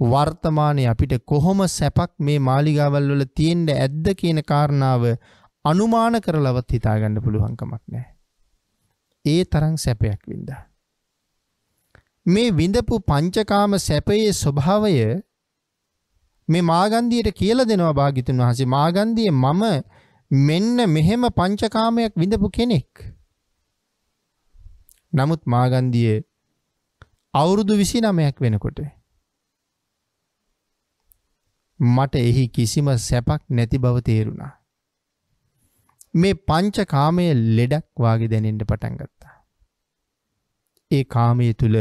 වර්තමානයේ අපිට කොහොම සැපක් මේ මාලිගාවල් වල තියෙන්න ඇද්ද කියන කාරණාව අනුමාන කරලවත් හිතාගන්න පුළුවන්කමක් නැහැ. ඒ තරම් සැපයක් වින්දා. මේ විඳපු පංචකාම සැපයේ ස්වභාවය මේ මාගන්දියට කියල දෙනවා භාගිතුන් වහසේ මාගන්දිය මම මෙන්න මෙහෙම පංචකාමයක් විඳපු කෙනෙක්. නමුත් මාගන්දිය අවුරුදු විසි නමයක් වෙනකොට. මට එහි කිසිම සැපක් නැති බව තේරුණා. මේ පංච කාමය ලෙඩක් වාගේ දැනෙන්ට පටන් ගත්තා. ඒ කාමය තුළ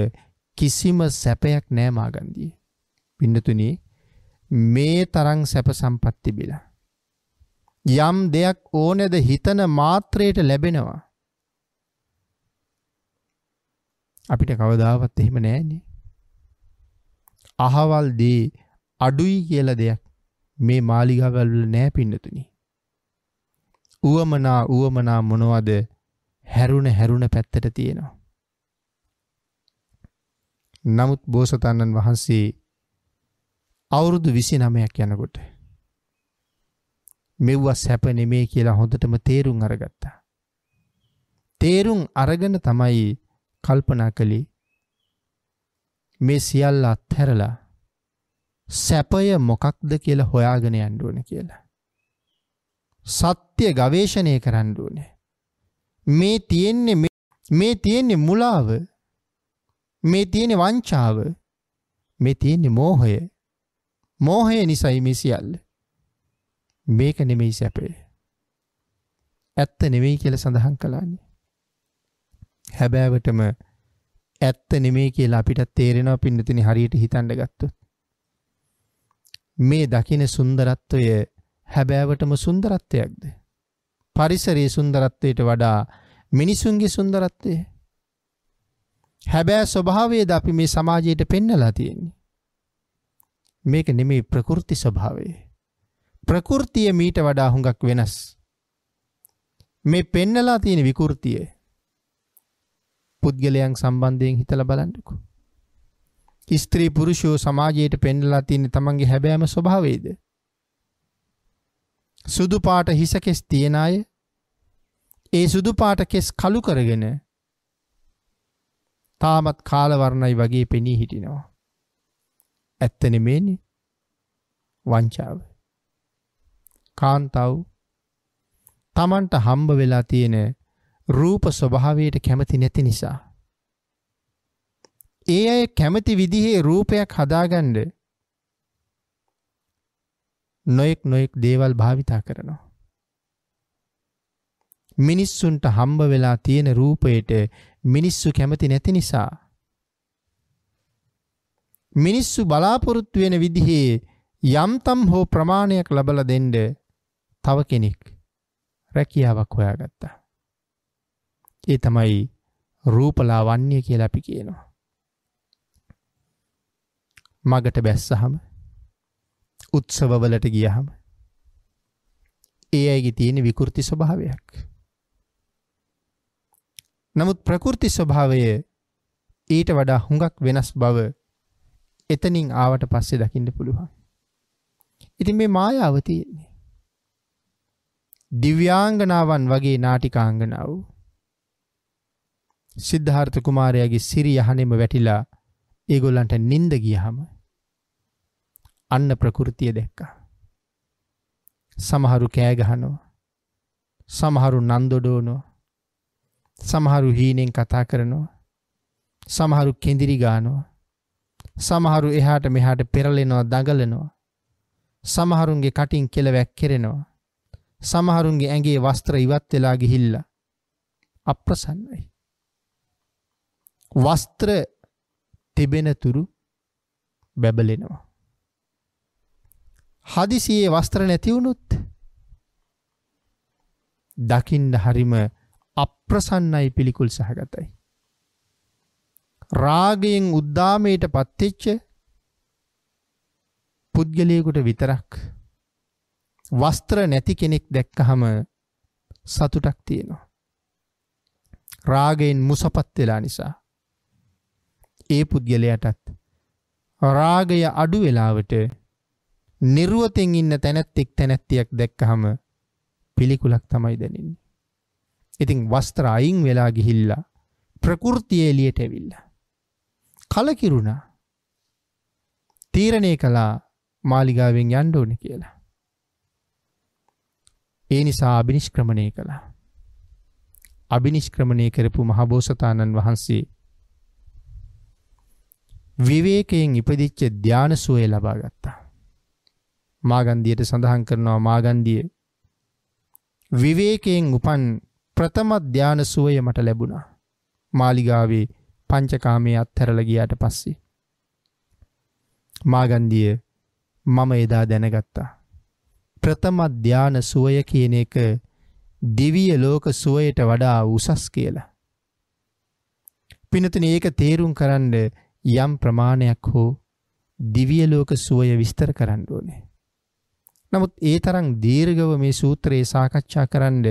කිසිම සැපයක් නෑමාගන්දී. පින්නතුනේ මේ තරං සැප සම්පත්ති බිලා. යම් දෙයක් ඕනෙද හිතන මාත්‍රයට ලැබෙනවා. අපිට කවදාවත් එහෙම නෑනේ. අහවල් දේ අඩුයි කියල දෙයක් මේ මාලිගවල්ල නෑ පින්නතුනිි. උවමනා උවමනා මොනවද හැරුණ හැරුණ පැත්තට තියෙනවා. නමුත් බෝසතන්නන් වහන්සේ අවුරුදු විසි නමයක් යනකොට. මෙව්ව සැප නෙමේ කියලා හොඳටම තේරුම් අරගත්තා. තේරුම් අරගෙන තමයි කල්පනා කළේ මේ සියල්ල අත්හැරලා සැපය මොකක්ද කියලා හොයාගෙන යන්ඩුවන කියලා. සත්‍යය ගවේශණය කරන්න ඕනේ. මේ තියෙන්නේ මේ තියෙන්නේ මුලාව මේ තියෙන වංචාව මේ තියෙන්නේ මෝහය මෝහය නිසයි මේ සියල්ල මේක නෙමෙයි සැපේ ඇත්ත නෙවෙයි කියල සඳහන් කලාන්නේ හැබෑවටම ඇත්ත නෙමේ කියලා අපිට තේරෙනවා පින්නතිනි හරියට හිතන්ඩ ගත්තු මේ දකින සුන්දරත්වය හැබෑවටම සුන්දරත්වයක්ද. පරිසරයේ සුන්දරත්වයට වඩා මිනිසුන්ගේ සුන්දරත්වය. හැබෑ ස්වභාවයද අපි මේ සමාජයට පෙන්නලා තියෙන්නේ. මේක නෙමේ ප්‍රකෘති ස්වභාවේ. ප්‍රකෘතිය මීට වඩා හුඟක් වෙනස්. මේ පෙන්නලා තියෙන විකෘතිය පුද්ගලයන් සම්බන්ධයෙන් හිතල බලන්නකු. ස්ත්‍රී පුරුෂෝ සමාජයට පෙන්නලා තියන්නේ තමන්ගේ හැබෑම ස්වභාවේද. සුදු පාට හිසකෙස් තියෙන අය ඒ සුදු පාට කෙස් කළු කරගෙන තාමත් කාලවරණයි වගේ පෙනී හිටිනවා. ඇත්තනෙමේනි වංචාව. කාන්තව් තමන්ට හම්බ වෙලා තියෙන රූප ස්වභාවයට කැමති නැති නිසා. ඒ අය කැමති විදිහේ රූපයක් හදාගණ්ඩ නොයෙක් නොයෙක් දේවල් භාවිතා කරනවා. මිනිස්සුන්ට හම්බ වෙලා තියෙන රූපයට මිනිස්සු කැමති නැති නිසා. මිනිස්සු බලාපොරොත්තු වෙන විදිහේ යම්තම් හෝ ප්‍රමාණයක් ලබල දෙන්ඩ තව කෙනෙක් රැකියාවක් හොයාගත්තා. ඒ තමයි රූපලා වන්නේ කියලා අපි කියනවා. මගට බැස්සහම උත්සවවලට ගියහම ඒ අයගේ තියෙන විකෘති ස්වභාවයක්. නමුත් ප්‍රකෘති ස්වභාවය ඊට වඩා හුඟක් වෙනස් බව එතනින් ආවට පස්සේ දකින්න පුළුවන්. ඉතින් මේ මායාව තියෙන්නේ. දිව්‍යාංගනාවන් වගේ නාටිකාංගනාව. සිද්ධාර්ථ කුමාරයාගේ සිරි යහනෙම වැටිලා ඒගොල්ලන්ට නින්ද ගියහම අන්න ප්‍රකෘතිය දැක්කා. සමහරු කෑගහනවා. සමහරු නන්දොඩෝනෝ. සමහරු හීනෙන් කතා කරනවා. සමහරු කෙඳිරි ගානවා. සමහරු එහාට මෙහාට පෙරලෙනවා දඟලනවා. සමහරුන්ගේ කටින් කෙල වැක්කෙරෙනවා. සමහරුන්ගේ ඇගේ වස්ත්‍ර ඉවත් වෙලා ගිහිල්ල. අප්‍රසන්නයි. වස්ත්‍ර තිබෙනතුරු බැබලෙනවා. හදිසියේ වස්ත්‍ර නැතිවුණුත් දකිින්ඩ හරිම අප්‍රසන්නයි පිළිකුල් සහගතයි. රාගයෙන් උද්දාමයට පත්තිච්ච පුද්ගලයකුට විතරක් වස්ත්‍ර නැති කෙනෙක් දැක්කහම සතුටක් තියෙනවා. රාගයෙන් මුසපත් වෙලා නිසා. ඒ පුද්ගලයටත් රාගය අඩු වෙලාවට නිර්ුවතෙන් ඉන්න තැනැත්තෙක් තැනැත්තියක් දැක්කහම පිළිකුලක් තමයි දැනින්නේ. ඉතින් වස්ත්‍ර අයින් වෙලා ගිහිල්ලා ප්‍රකෘතිය එලියට ඇවිල්ල. කලකිරුණා තීරණය කලා මාලිගාවෙන් යන්ඩෝන කියලා. ඒ නිසා අභිනිෂ්ක්‍රමණය කළා. අභිනිෂ්ක්‍රමණය කරපු මහබෝසතාණන් වහන්සේ විවේකයෙන් ඉපදිච්ච ධ්‍යානසුවය ලබා ගත්තා. මාගන්දියට සඳහන් කරනවා මාගන්දිය විවේකයෙන් උපන් ප්‍රථම ධ්‍යාන සුවය මට ලැබුණා. මාලිගාවේ පංචකාමයේ අත්හැරල ගියාට පස්සේ. මාගන්දිය මම එදා දැනගත්තා. ප්‍රථම ධ්‍යාන සුවය කියන එක දිවිය ලෝක සුවයට වඩා උසස් කියලා. පිනතුන ඒක තේරුම් කරන්න යම් ප්‍රමාණයක් හෝ දිවිය ලෝක සුවය විස්තර කරන්න ඕනේ. නමුත් ඒ තරං දීර්ගව මේ සූත්‍රයේ සාකච්ඡා කරන්න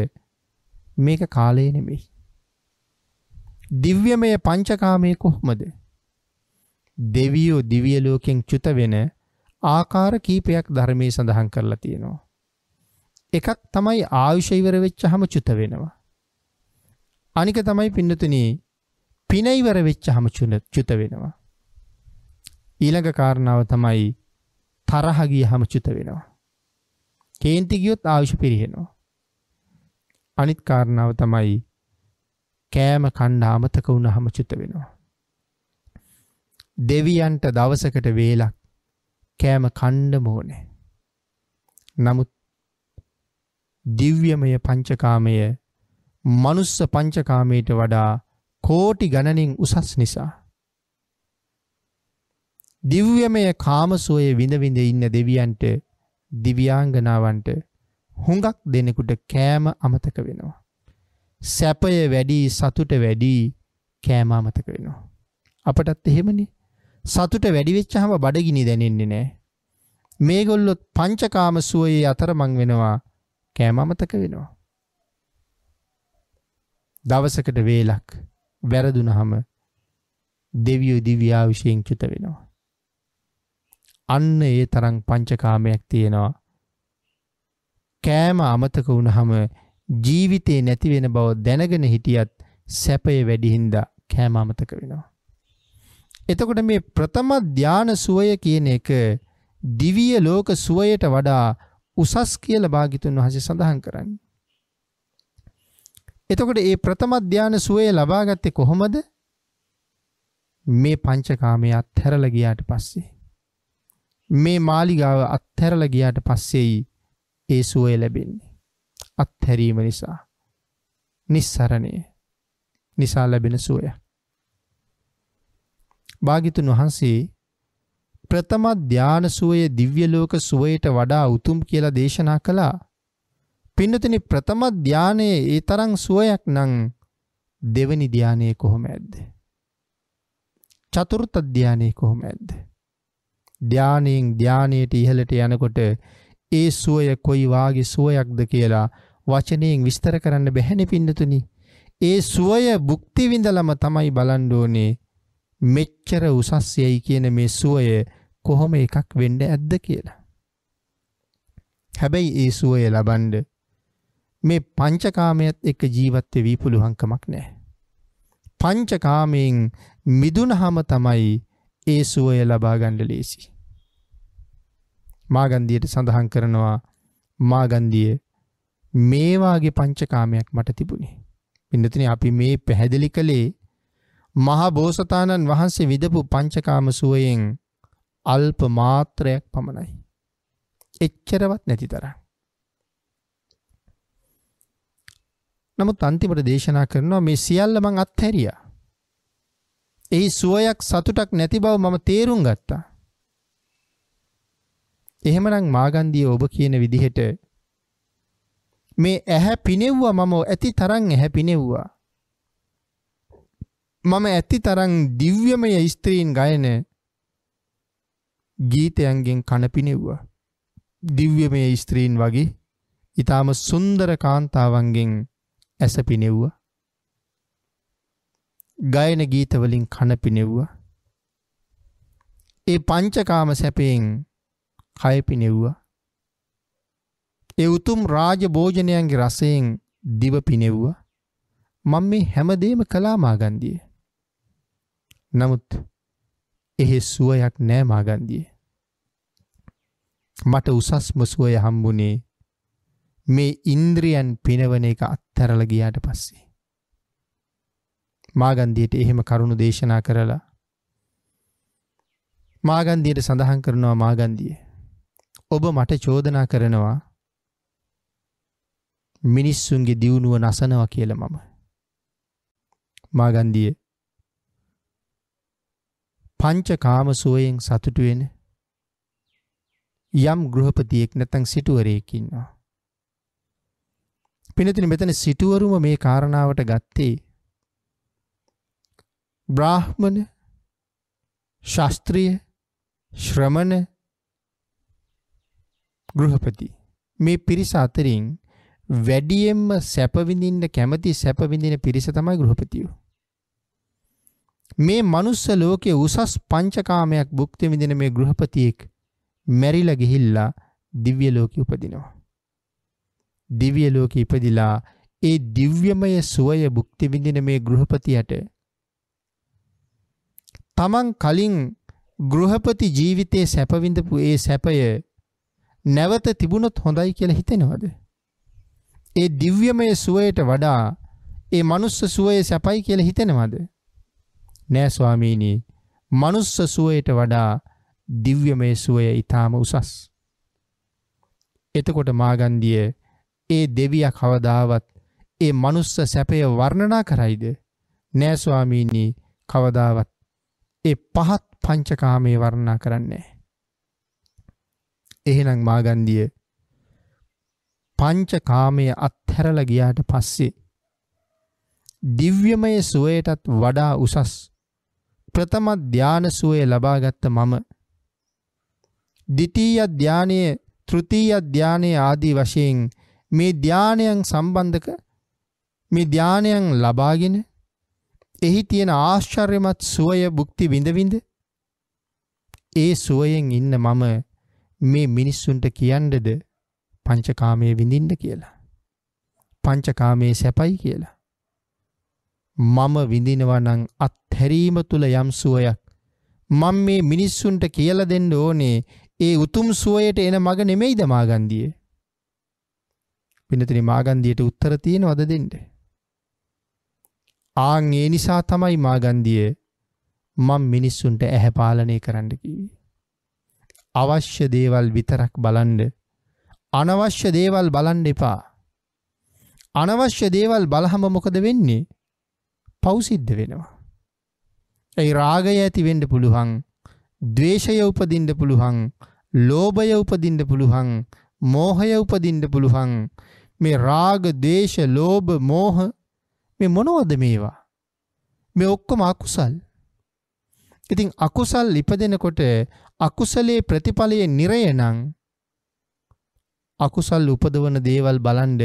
මේක කාලය නෙමෙයි. දිව්‍යමය පංචකාමය කොහොමද. දෙවියෝ දිවියලෝකෙන් චුත වෙන ආකාර කීපයක් ධර්මය සඳහන් කරලා තියෙනවා. එකක් තමයි ආයුෂයිවර වෙච්ච හම චුත වෙනවා. අනික තමයි පින්නතුන පිනයිවර වෙච්ච හම චුන චුත වෙනවා. ඊළඟ කාරණාව තමයි තරහගිය හම චුත වෙනවා. කේන්ති ගියොත් ආයුෂ පිරිහෙනවා. අනිත් කාරණාව තමයි කෑම කණ්ඩ අමතක වුණ හමචුත වෙනවා. දෙවියන්ට දවසකට වේලක් කෑම කණ්ඩ මෝනේ. නමුත් දිව්‍යමය පංචකාමය මනුස්ස පංචකාමයට වඩා කෝටි ගණනින් උසස් නිසා. දිව්‍යමය කාමසෝය විඳවිඳ ඉන්න දෙවියන්ට දිව්‍යාංගනාවන්ට හුඟක් දෙනෙකුට කෑම අමතක වෙනවා. සැපය වැඩී සතුට වැඩී කෑම අමතක වෙනවා. අපටත් එහෙමනි සතුට වැඩිවෙච්ච හම බඩගිනි දැනෙන්නේ නෑ. මේගොල්ලොත් පංචකාම සුවයේ අතර මං වෙනවා කෑම අමතක වෙනවා. දවසකට වේලක් වැරදුන හම දෙවියෝ දිව්‍යා විෂයෙන් චුත වෙනවා. අන්න ඒ තරං පංචකාමයක් තියෙනවා. කෑම අමතක වුණහම ජීවිතේ නැතිවෙන බව දැනගෙන හිටියත් සැපය වැඩිහින්ද කෑම අමතක වෙනවා. එතකොට මේ ප්‍රථම ධ්‍යාන සුවය කියන එක දිවිය ලෝක සුවයට වඩා උසස් කියල භාගිතුන් වහස සඳහන් කරන්න. එතකොට ඒ ප්‍රථම ධ්‍යාන සුවය ලබාගත්තේ කොහොමද මේ පංචකාමයක් හැරල ගියාට පස්සේ. මේ මාලිගාව අත්හැරල ගියාට පස්සෙයි ඒ සුවය ලැබෙන්නේ. අත්හැරීම නිසා. නිස්සරණය නිසා ලැබෙන සුවය. භාගිතුන් වහන්සේ ප්‍රථම ධ්‍යාන සුවය දිව්‍යලෝක සුවයට වඩා උතුම් කියලා දේශනා කළා. පින්නතන ප්‍රථම ධ්‍යානයේ ඒ තරං සුවයක් නං දෙවනි ධ්‍යානය කොහොම ඇද්ද. චතුෘත ධ්‍යානය කොහොම ඇද්ද. ධානයෙන් ධානයට ඉහළට යනකොට ඒ සුවය කොයි වාගේ සුවයක්ද කියලා වචනයෙන් විස්තර කරන්න බැහැනේ පින්නතුනි. ඒ සුවය භුක්ති විඳලම තමයි බලන්න ඕනේ මෙච්චර උසස් යයි කියන මේ සුවය කොහොම එකක් වෙන්න ඇද්ද කියලා. හැබැයි ඒ සුවය ලබන්න මේ පංචකාමයට එක්ක ජීවත් වෙවි පුළුවන්කමක් නැහැ. පංචකාමයෙන් මිදුනහම තමයි ඒ සුවය ලබා ගන්න ලේසි. මාගන්දියට සඳහන් කරනවා මාගන්දිය මේ වාගේ පංචකාමයක් මට තිබුණේ. පින්නතුනි අපි මේ පැහැදිලි කළේ මහා බෝසතාණන් වහන්සේ විදපු පංචකාම සුවයෙන් අල්ප මාත්‍රයක් පමණයි. එච්චරවත් නැති තරම්. නමුත් අන්තිමට දේශනා කරනවා මේ සියල්ල මං අත්හැරියා. එහි සුවයක් සතුටක් නැති බව මම තේරුම් ගත්තා. එහෙමනම් මාගන්දිය ඔබ කියන විදිහට මේ ඇහැ පිනෙව්වා මම ඇති තරම් ඇහැ පිනෙව්වා. මම ඇති තරම් දිව්‍යමය ස්ත්‍රීන් ගයන ගීතයන්ගෙන් කනපිනෙව්වා. දිව්‍යමය ස්ත්‍රීන් වගේ ඊටාම සුන්දර කාන්තාවන්ගෙන් ඇස පිනෙව්වා. ගයන ගීතවලින් කන පිනෙව්වා. ඒ පංචකාම සැපයෙන් කය පිනෙව්වා. ඒ උතුම් රාජ භෝජනයන්ගේ රසයෙන් දිව පිනෙව්වා. මම මේ හැමදේම කළා මාගන්දියේ. නමුත් එහෙ සුවයක් නෑ මාගන්දියේ. මට උසස්ම සුවය හම්බුනේ මේ ඉන්ද්‍රියන් පිනවන එක අත්තරල ගියාට පස්සේ. මාගන්දියට එහෙම කරුණු දේශනා කරලා මාගන්දියට සඳහන් කරනවා මාගන්දිය. ඔබ මට චෝදනා කරනවා මිනිස්සුන්ගේ දියුණුව නසනවා කියල මම. මාගන්දිය පංච කාම සුවයෙන් සතුටුවෙන යම් ගෘහපතියෙක් නැතං සිටුවරයකින්නවා. පිනතින මෙතන සිටුවරුම මේ කාරණාවට ගත්තේ බ්‍රාහ්මණ ශස්ත්‍රිය ශ්‍රමණ ගෘහපති මේ පිරිස අතරින් වැඩියෙන්ම සැපවිඳින්න කැමති සැපවිඳින පිරිස තමයි ගෘහපතියෝ. මේ මනුස්ස ලෝකයේ උසස් පංචකාමයක් භුක්ති විඳින මේ ගෘහපතියෙක් මැරිලා ගිහිල්ලා දිව්‍ය ලෝකෙ උපදිනවා. දිව්‍ය ලෝකෙ ඉපදිලා ඒ දිව්‍යමය සුවය භුක්ති විඳින මේ ගෘහපතියට තමන් කලින් ගෘහපති ජීවිතයේ සැපවිඳපු ඒ සැපය නැවත තිබුණොත් හොඳයි කියලා හිතෙනවද? ඒ දිව්‍යමය සුවයට වඩා ඒ මනුස්ස සුවය සැපයි කියලා හිතෙනවද? නෑ ස්වාමීනි. මනුස්ස සුවයට වඩා දිව්‍යමය සුවය ඊටාම උසස්. එතකොට මාගන්දිය ඒ දෙවියා කවදාවත් ඒ මනුස්ස සැපය වර්ණනා කරයිද? නෑ ස්වාමීනි කවදාවත් ඒ පහත් පංචකාමයේ වර්ණනා කරන්නේ. එහෙනම් මාගන්දිය පංච කාමය අත්හැරල ගියාට පස්සේ. දිව්‍යමය සුවයටත් වඩා උසස් ප්‍රථමත් ධ්‍යාන සුවය ලබාගත්ත මම. දිටීය ධ්‍යානය තෘතීය ධ්‍යානය ආදී වශයෙන් මේ ධ්‍යානයන් සම්බන්ධක මේ ධ්‍යානයන් ලබාගෙන එහි තියෙන ආශ්චර්යමත් සුවය බුක්ති විඳවිඳ ඒ සුවයෙන් ඉන්න මම මේ මිනිස්සුන්ට කියන්නද පංචකාමය විඳින්න කියලා. පංචකාමයේ සැපයි කියලා. මම විඳිනවනං අත්හැරීම තුළ යම් සුවයක්. මං මේ මිනිස්සුන්ට කියල දෙන්න ඕනේ ඒ උතුම් සුවයට එන මග නෙමෙයි දමාගන්දිය. පිනතින මාගන්දියට උත්තර තියෙන වද දෙෙන්ට. ආං ඒ නිසා තමයි මාගන්දිය මං මිනිස්සුන්ට ඇහැ පාලනය කරන්න කිවී. අවශ්‍ය දේවල් විතරක් බලන්ඩ අනවශ්‍ය දේවල් බලන්ඩ එපා. අනවශ්‍ය දේවල් බලහම මොකද වෙන්නේ? පවසිද්ධ වෙනවා. ඇයි රාගය ඇතිවෙන්ඩ පුළුවන් දවේශය උපදින්ට පුළුවන් ලෝභය උපදින්ට පුළුවන් මෝහය උපදින්ට පුළුවන්. මේ රාග දේශ ලෝභ මෝහ මේ මොනවද මේවා? මේ ඔක්කොම අකුසල්. ඉතින් අකුසල් ඉපදෙනකොට අකුසලේ ප්‍රතිඵලය නිරය නං අකුසල් උපදවන දේවල් බලන්ඩ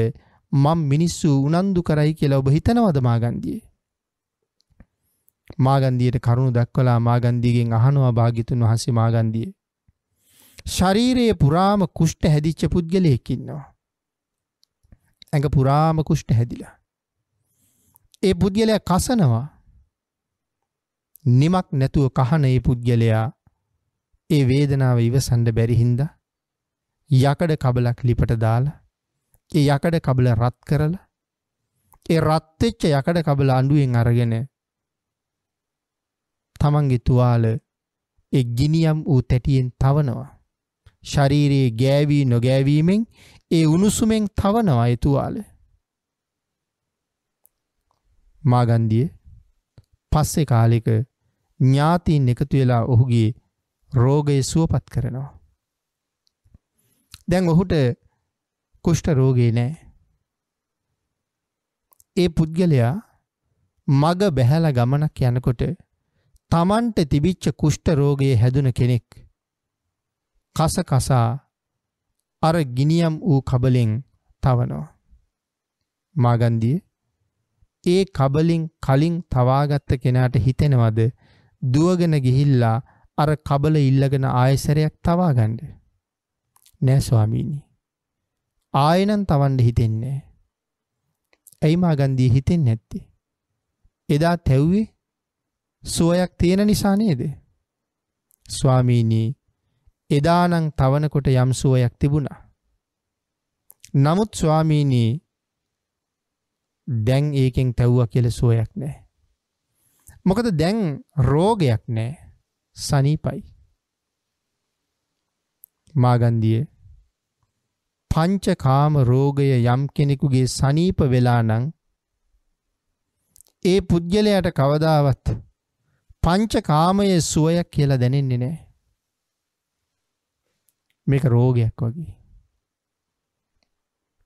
මං මිනිස්සු උනන්දු කරයි කියලා ඔබ හිතනවද මාගන්දියේ. මාගන්දියට කරුණු දක්වලා මාගන්දීගෙන් අහනවා භාගිතුන් වහන්සේ මාගන්දිය. ශරීරයේ පුරාම කුෂ්ට හැදිච්ච පුද්ගලයකින්නවා. ඇඟ පුරාම කුෂ්ට හැදිලා. ඒ පුද්ගලයා කසනවා නිමක් නැතුව කහන ඒ පුද්ගලයා ඒ වේදනාව ඉවසන්ඩ බැරිහින්ද යකඩ කබලක් ලිපට දාලා ඒ යකඩ කබල රත් කරල ඒ රත්වෙච්ච යකඩ කබල අඩුවෙන් අරගෙන තමන්ගේ තුවාල එ ගිනියම් වූ තැටියෙන් තවනවා. ශරීරයේ ගෑවී නොගෑවීමෙන් ඒ උණුසුමෙන් තවනවා එතුවාල. මාගන්දිය පස්සෙ කාලෙක ඥාතීන් එකතු වෙලා ඔහුගේ රෝගය සුවපත් කරනවා. දැන් ඔහුට කුෂ්ට රෝගේ නෑ. ඒ පුද්ගලයා මග බැහැල ගමනක් යනකොට තමන්ට තිබිච්ච කුෂ්ට රෝගයේ හැදුන කෙනෙක් කස කසා අර ගිනියම් වූ කබලෙන් තවනවා. මාගන්දිය ඒ කබලින් කලින් තවාගත්ත කෙනාට හිතෙනවද දුවගෙන ගිහිල්ලා අර කබල ඉල්ලගෙන ආයසරයක් තවාගණ්ඩ. නෑ ස්වාමීණී. ආයනන් තවන්ඩ හිතෙන්නේ. ඇයි මාගන්දී හිතෙන් නැත්ති. එදා තැව්වේ සුවයක් තියෙන නිසා නේද. ස්වාමීනී එදානං තවනකොට යම් සුවයක් තිබුණා. නමුත් ස්වාමීනී දැන් ඒකෙන් තැව්ව කියල සුවයක් නෑ. මොකද දැන් රෝගයක් නෑ සනීපයි. මාගන්දිය පංචකාම රෝගය යම් කෙනෙකුගේ සනීප වෙලා නං ඒ පුද්ගලයට කවදාවත් පංචකාමය සුවයක් කියලා දැනෙන්නේ නෑ. මේක රෝගයක් වගේ.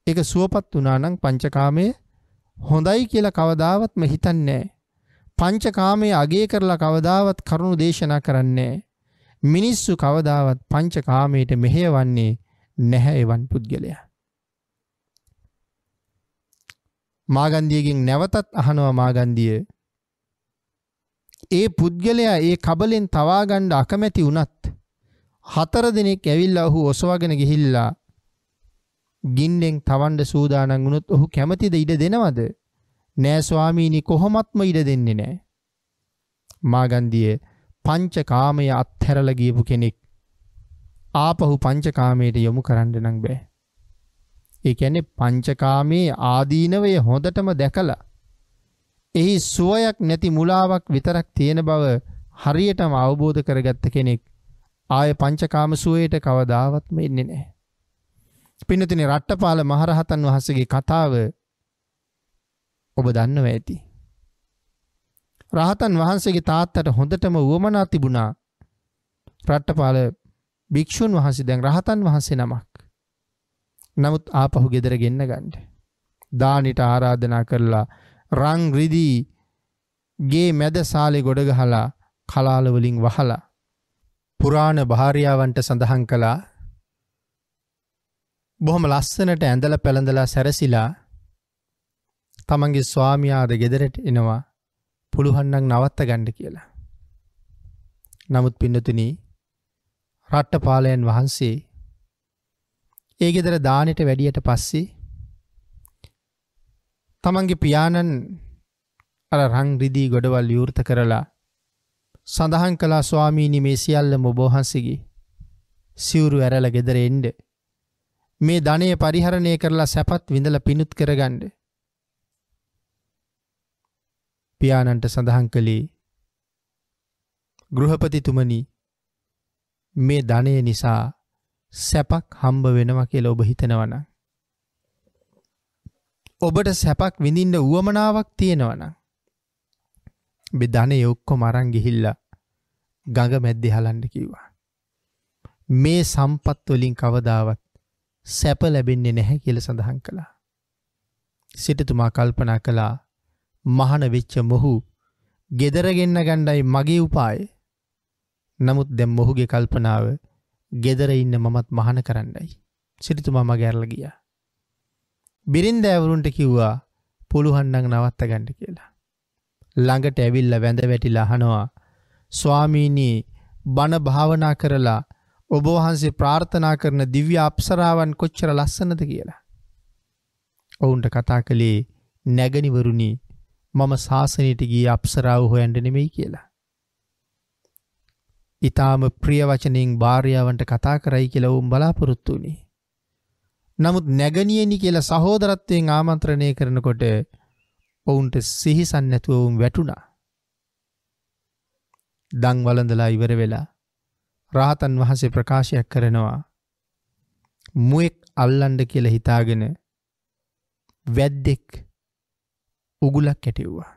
එක සුවපත් වනානං පංචකාමය හොඳයි කියලා කවදාවත්ම හිතන්නේ. පංචකාමය අගේ කරලා කවදාවත් කරුණු දේශනා කරන්නේ. මිනිස්සු කවදාවත් පංචකාමයට මෙහෙය වන්නේ නැහැ එවන් පුද්ගලයා. මාගන්දියගෙන් නැවතත් අහනවා මාගන්දිය ඒ පුද්ගලයා ඒ කබලෙන් තවාගණ්ඩ අකමැති වනත් හතර දෙනෙක් ඇවිල්ල ඔහු ඔසවාගෙන ගිහිල්ලා ගින්නෙන් තවන්ඩ සූදානන් වුණොත් ඔහු කැමතිද ඉඩ දෙනවද නෑස්වාමීනි කොහොමත්ම ඉඩ දෙන්නේ නෑ. මාගන්දිය පංචකාමය අත්හැරල ගියපු කෙනෙක් ආපහු පංචකාමයට යොමු කරන්න නං බෑ. ඒ ඇනෙ පංචකාමයේ ආදීනවය හොඳටම දැකලා. එහි සුවයක් නැති මුලාවක් විතරක් තියෙන බව හරියටම අවබෝධ කරගත්ත කෙනෙක් ආය පංචකාම සුවයට කවදාවත්ම එන්නේ නෑ. පිනතින රට්ටපාල මහරහතන් වහසගේ කතාව ඔබ දන්නව ඇති. රහතන් වහන්සේගේ තාත්තට හොඳටම වුවමනා තිබුණා රට්ටපාල භික්‍ෂූන් වහන්සේ දැන් රහතන් වහන්සේ නමක්. නමුත් ආපහු ගෙදර ගෙන්න ගණ්ඩ. දානිට ආරාධනා කරලා රං රිදී ගේ මැද සාලෙ ගොඩගහලා කලාලවලින් වහලා. පුරාණ භාර්යාවන්ට සඳහන් කළා බොහොම ලස්සනට ඇඳල පැළඳලා සැරසිලා තමන්ගේ ස්වාමියාද ගෙදරට එනවා පුළුහන්නක් නවත්ත ගණ්ඩ කියලා. නමුත් පින්නතුනී රට්ටපාලයන් වහන්සේ ඒ ගෙදර දානට වැඩියට පස්සේ තමන්ගේ පියාණන් අර රං රිදී ගොඩවල් යෘර්ත කරලා සඳහන් කලා ස්වාමීනි මේ සියල්ල මොබෝහන්සගේ සිවුරු ඇරල ගෙදර එන්ඩ මේ ධනය පරිහරණය කරලා සැපත් විඳල පිණුත් කරගණ්ඩ පියාණන්ට සඳහන් කළේ ගෘහපතිතුමනි මේ ධනය නිසා සැපක් හම්බ වෙනවා කියල ඔබ හිතෙනවන. ඔබට සැපක් විඳින්ට වුවමනාවක් තියෙනවන. බෙධනය ඔක්කො මරං ගිහිල්ල ගඟ මැද්දෙ හලන්ඩ කිව්වා. මේ සම්පත්වලින් කවදාවත් සැප ලැබෙන්නේ නැහැ කියල සඳහන් කළා. සිටතුමා කල්පනා කළා මහන වෙච්ච මොහු ගෙදරගෙන්න්න ගණ්ඩයි මගේ උපාය නමුත් දැම් මොහුගේ කල්පනාව ගෙදර ඉන්න මමත් මහන කරන්නයි. සිරිතුමා මගේ ඇරල ගියා. බිරින්ද ඇවරුන්ට කිව්වා පුළුහන්නක් නවත්ත ගණඩ කියලා. ළඟට ඇවිල්ල වැඳ වැටිලා හනවා ස්වාමීනී බණ භාවනා කරලා ඔබවහන්සේ ප්‍රාර්ථනා කරන දිව්‍ය අප්සරාවන් කොච්චර ලස්සනද කියලා. ඔවුන්ට කතා කළේ නැගනිවරුණි මම ශාසනයට ගිය අප්සරාව හොයන්ට නෙමෙයි කියලා. ඉතාම ප්‍රියවචනයෙන් භාර්යාවන්ට කතා කරයි කියලා ඔවුන් බලාපොරොත්තු වුණේ. නමුත් නැගනියනි කියලා සහෝදරත්වයෙන් ආමන්ත්‍රණය කරනකොට ඔවුන්ට සිහිසන් නැතුව ඔවුන් වැටුණා. දං වලඳලා ඉවර වෙලා රාතන් වහසේ ප්‍රකාශයක් කරනවා මුවෙක් අල්ලන්ඩ කියල හිතාගෙන වැද්දෙක් උගුලක් කැටෙව්වා.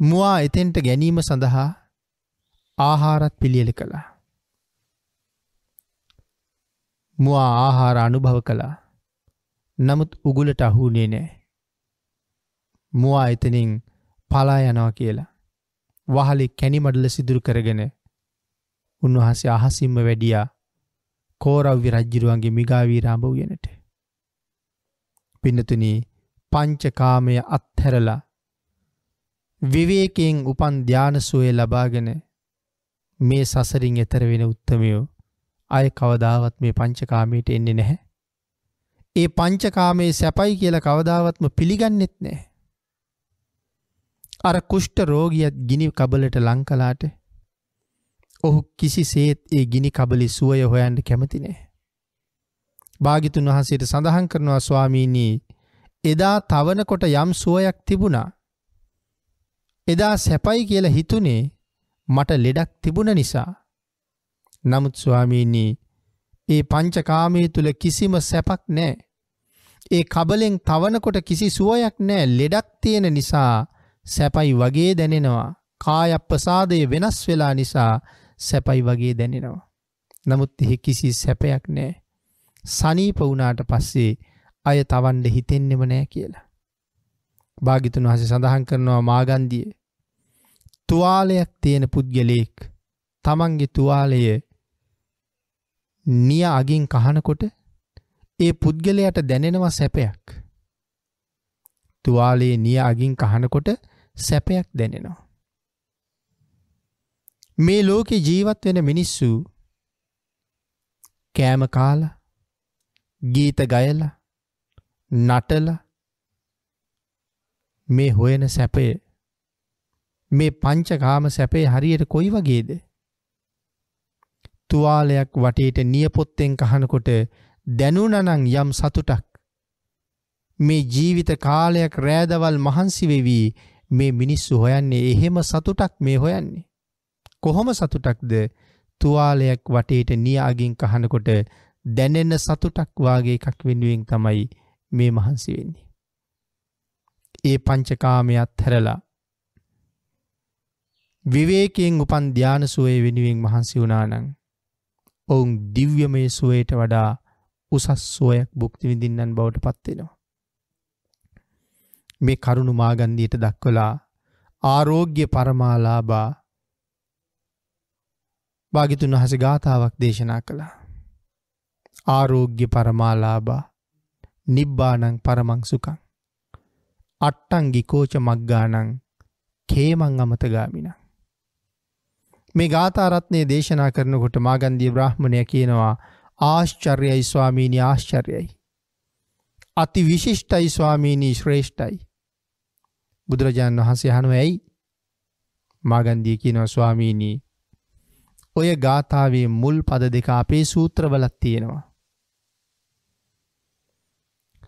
මුවා එතෙන්ට ගැනීම සඳහා ආහාරත් පිළියලි කළා. මුවා ආහාර අනුභව කළා. නමුත් උගුලට අහුනේ නෑ. මුවා එතනින් පලා යනවා කියලා. වහලි කැනිමඩල සිදුරු කරගෙන උන්වහසේ අහසිම්ම වැඩියා කෝරව්‍ය රජ්ජිරුවන්ගේ මිගාවීරාඹ වයනට. පිනතුනී පංචකාමය අත්හැරලා විවේකයෙන් උපන් ධ්‍යානසුවය ලබාගෙන මේ සසරින් එතර වෙන උත්තමයෝ අය කවදාවත් මේ පංචකාමයට එන්නේ නැහැ. ඒ පංචකාමයේ සැපයි කියල කවදාවත්ම පිළිගන්නෙත් නෑ. අර කුෂ්ට රෝගියත් ගිනි කබලට ලංකලාට ඔහු කිසි සේත් ඒ ගිනි කබලි සුවය හොයන්ට කැමතිනේ. භාගිතුන් වහන්සේට සඳහන් කරනවා ස්වාමීනී එදා තවනකොට යම් සුවයක් තිබුණා. එදා සැපයි කියලා හිතුනේ මට ලෙඩක් තිබුණ නිසා. නමුත් ස්වාමීනී ඒ පංචකාමය තුළ කිසිම සැපක් නෑ. ඒ කබලෙන් තවනකොට කිසි සුවයක් නෑ ලෙඩක් තියෙන නිසා සැපයි වගේ දැනෙනවා. කායප්පසාදය වෙනස් වෙලා නිසා සැපයි වගේ දැනෙනවා. නමුත් එහෙ කිසි සැපයක් නෑ. සනීප වුණාට පස්සේ අය තවන්ඩ හිතෙන්නෙම නෑ කියලා. භාගිතුන් වහස සඳහන් කරනවා මාගන්දිය. තුවාලයක් තියෙන පුද්ගලයෙක් තමන්ගේ තුවාලය නිය අගින් කහනකොට ඒ පුද්ගලයට දැනෙනවා සැපයක්. තුවාලයේ නිය අගින් කහනකොට සැපයක් දැනෙනවා. මේ ලෝකෙ ජීවත් වෙන මිනිස්සු කෑම කාල ගීත ගයල නටල මේ හොයන සැපය මේ පංචකාම සැපේ හරියට කොයි වගේද තුවාලයක් වටේට නියපොත්තෙන් කහනකොට දැනුනනං යම් සතුටක් මේ ජීවිත කාලයක් රෑදවල් මහන්සිවෙවී මේ මිනිස්සු හොයන්නේ එහෙම සතුටක් මේ හොයන්නේ. කොහොම සතුටක්ද තුවාලයක් වටේට නියාගින් කහනකොට දැනෙන්න සතුටක් වාගේ එකක් වෙනුවෙන් තමයි මේ මහන්සි වෙන්නේ. ඒ පංචකාමයත් හැරලා විවේකයෙන් උපන් ධ්‍යානසුවේ වෙනුවෙන් මහන්සි වුණානං ඔවුන් දිව්‍යමය සුවයට වඩා උසස් සුවයක් බුක්ති විඳින්නන් බවට පත්වෙනවා. මේ කරුණු මාගන්දියට දක්වලා ආරෝග්‍ය පරමාලාබා භාගිතුන් වහස ගාථාවක් දේශනා කළා. ආරෝග්‍ය පරමාලාබා නිබ්බානං පරමංසුකං. අට්ටංගි කෝච මක්ගානං කේමං අමතගාමින. මේ ගාතාරත්නය දේශනා කරනකොට මාගන්දී බ්‍රහ්මණය කියනවා ආශ්චර්යයි ස්වාමීණි ආශ්චර්යයි. අති විශිෂ්ටයි ස්වාමීණී ශ්‍රේෂ්ඨයි. බුදුරජාණන් වහන්සේ හනුව ඇයි මාගන්දී කියනව ස්වාමීණී ඔය ගාථාවේ මුල් පද දෙක අපේ සූත්‍රවලත් තියෙනවා.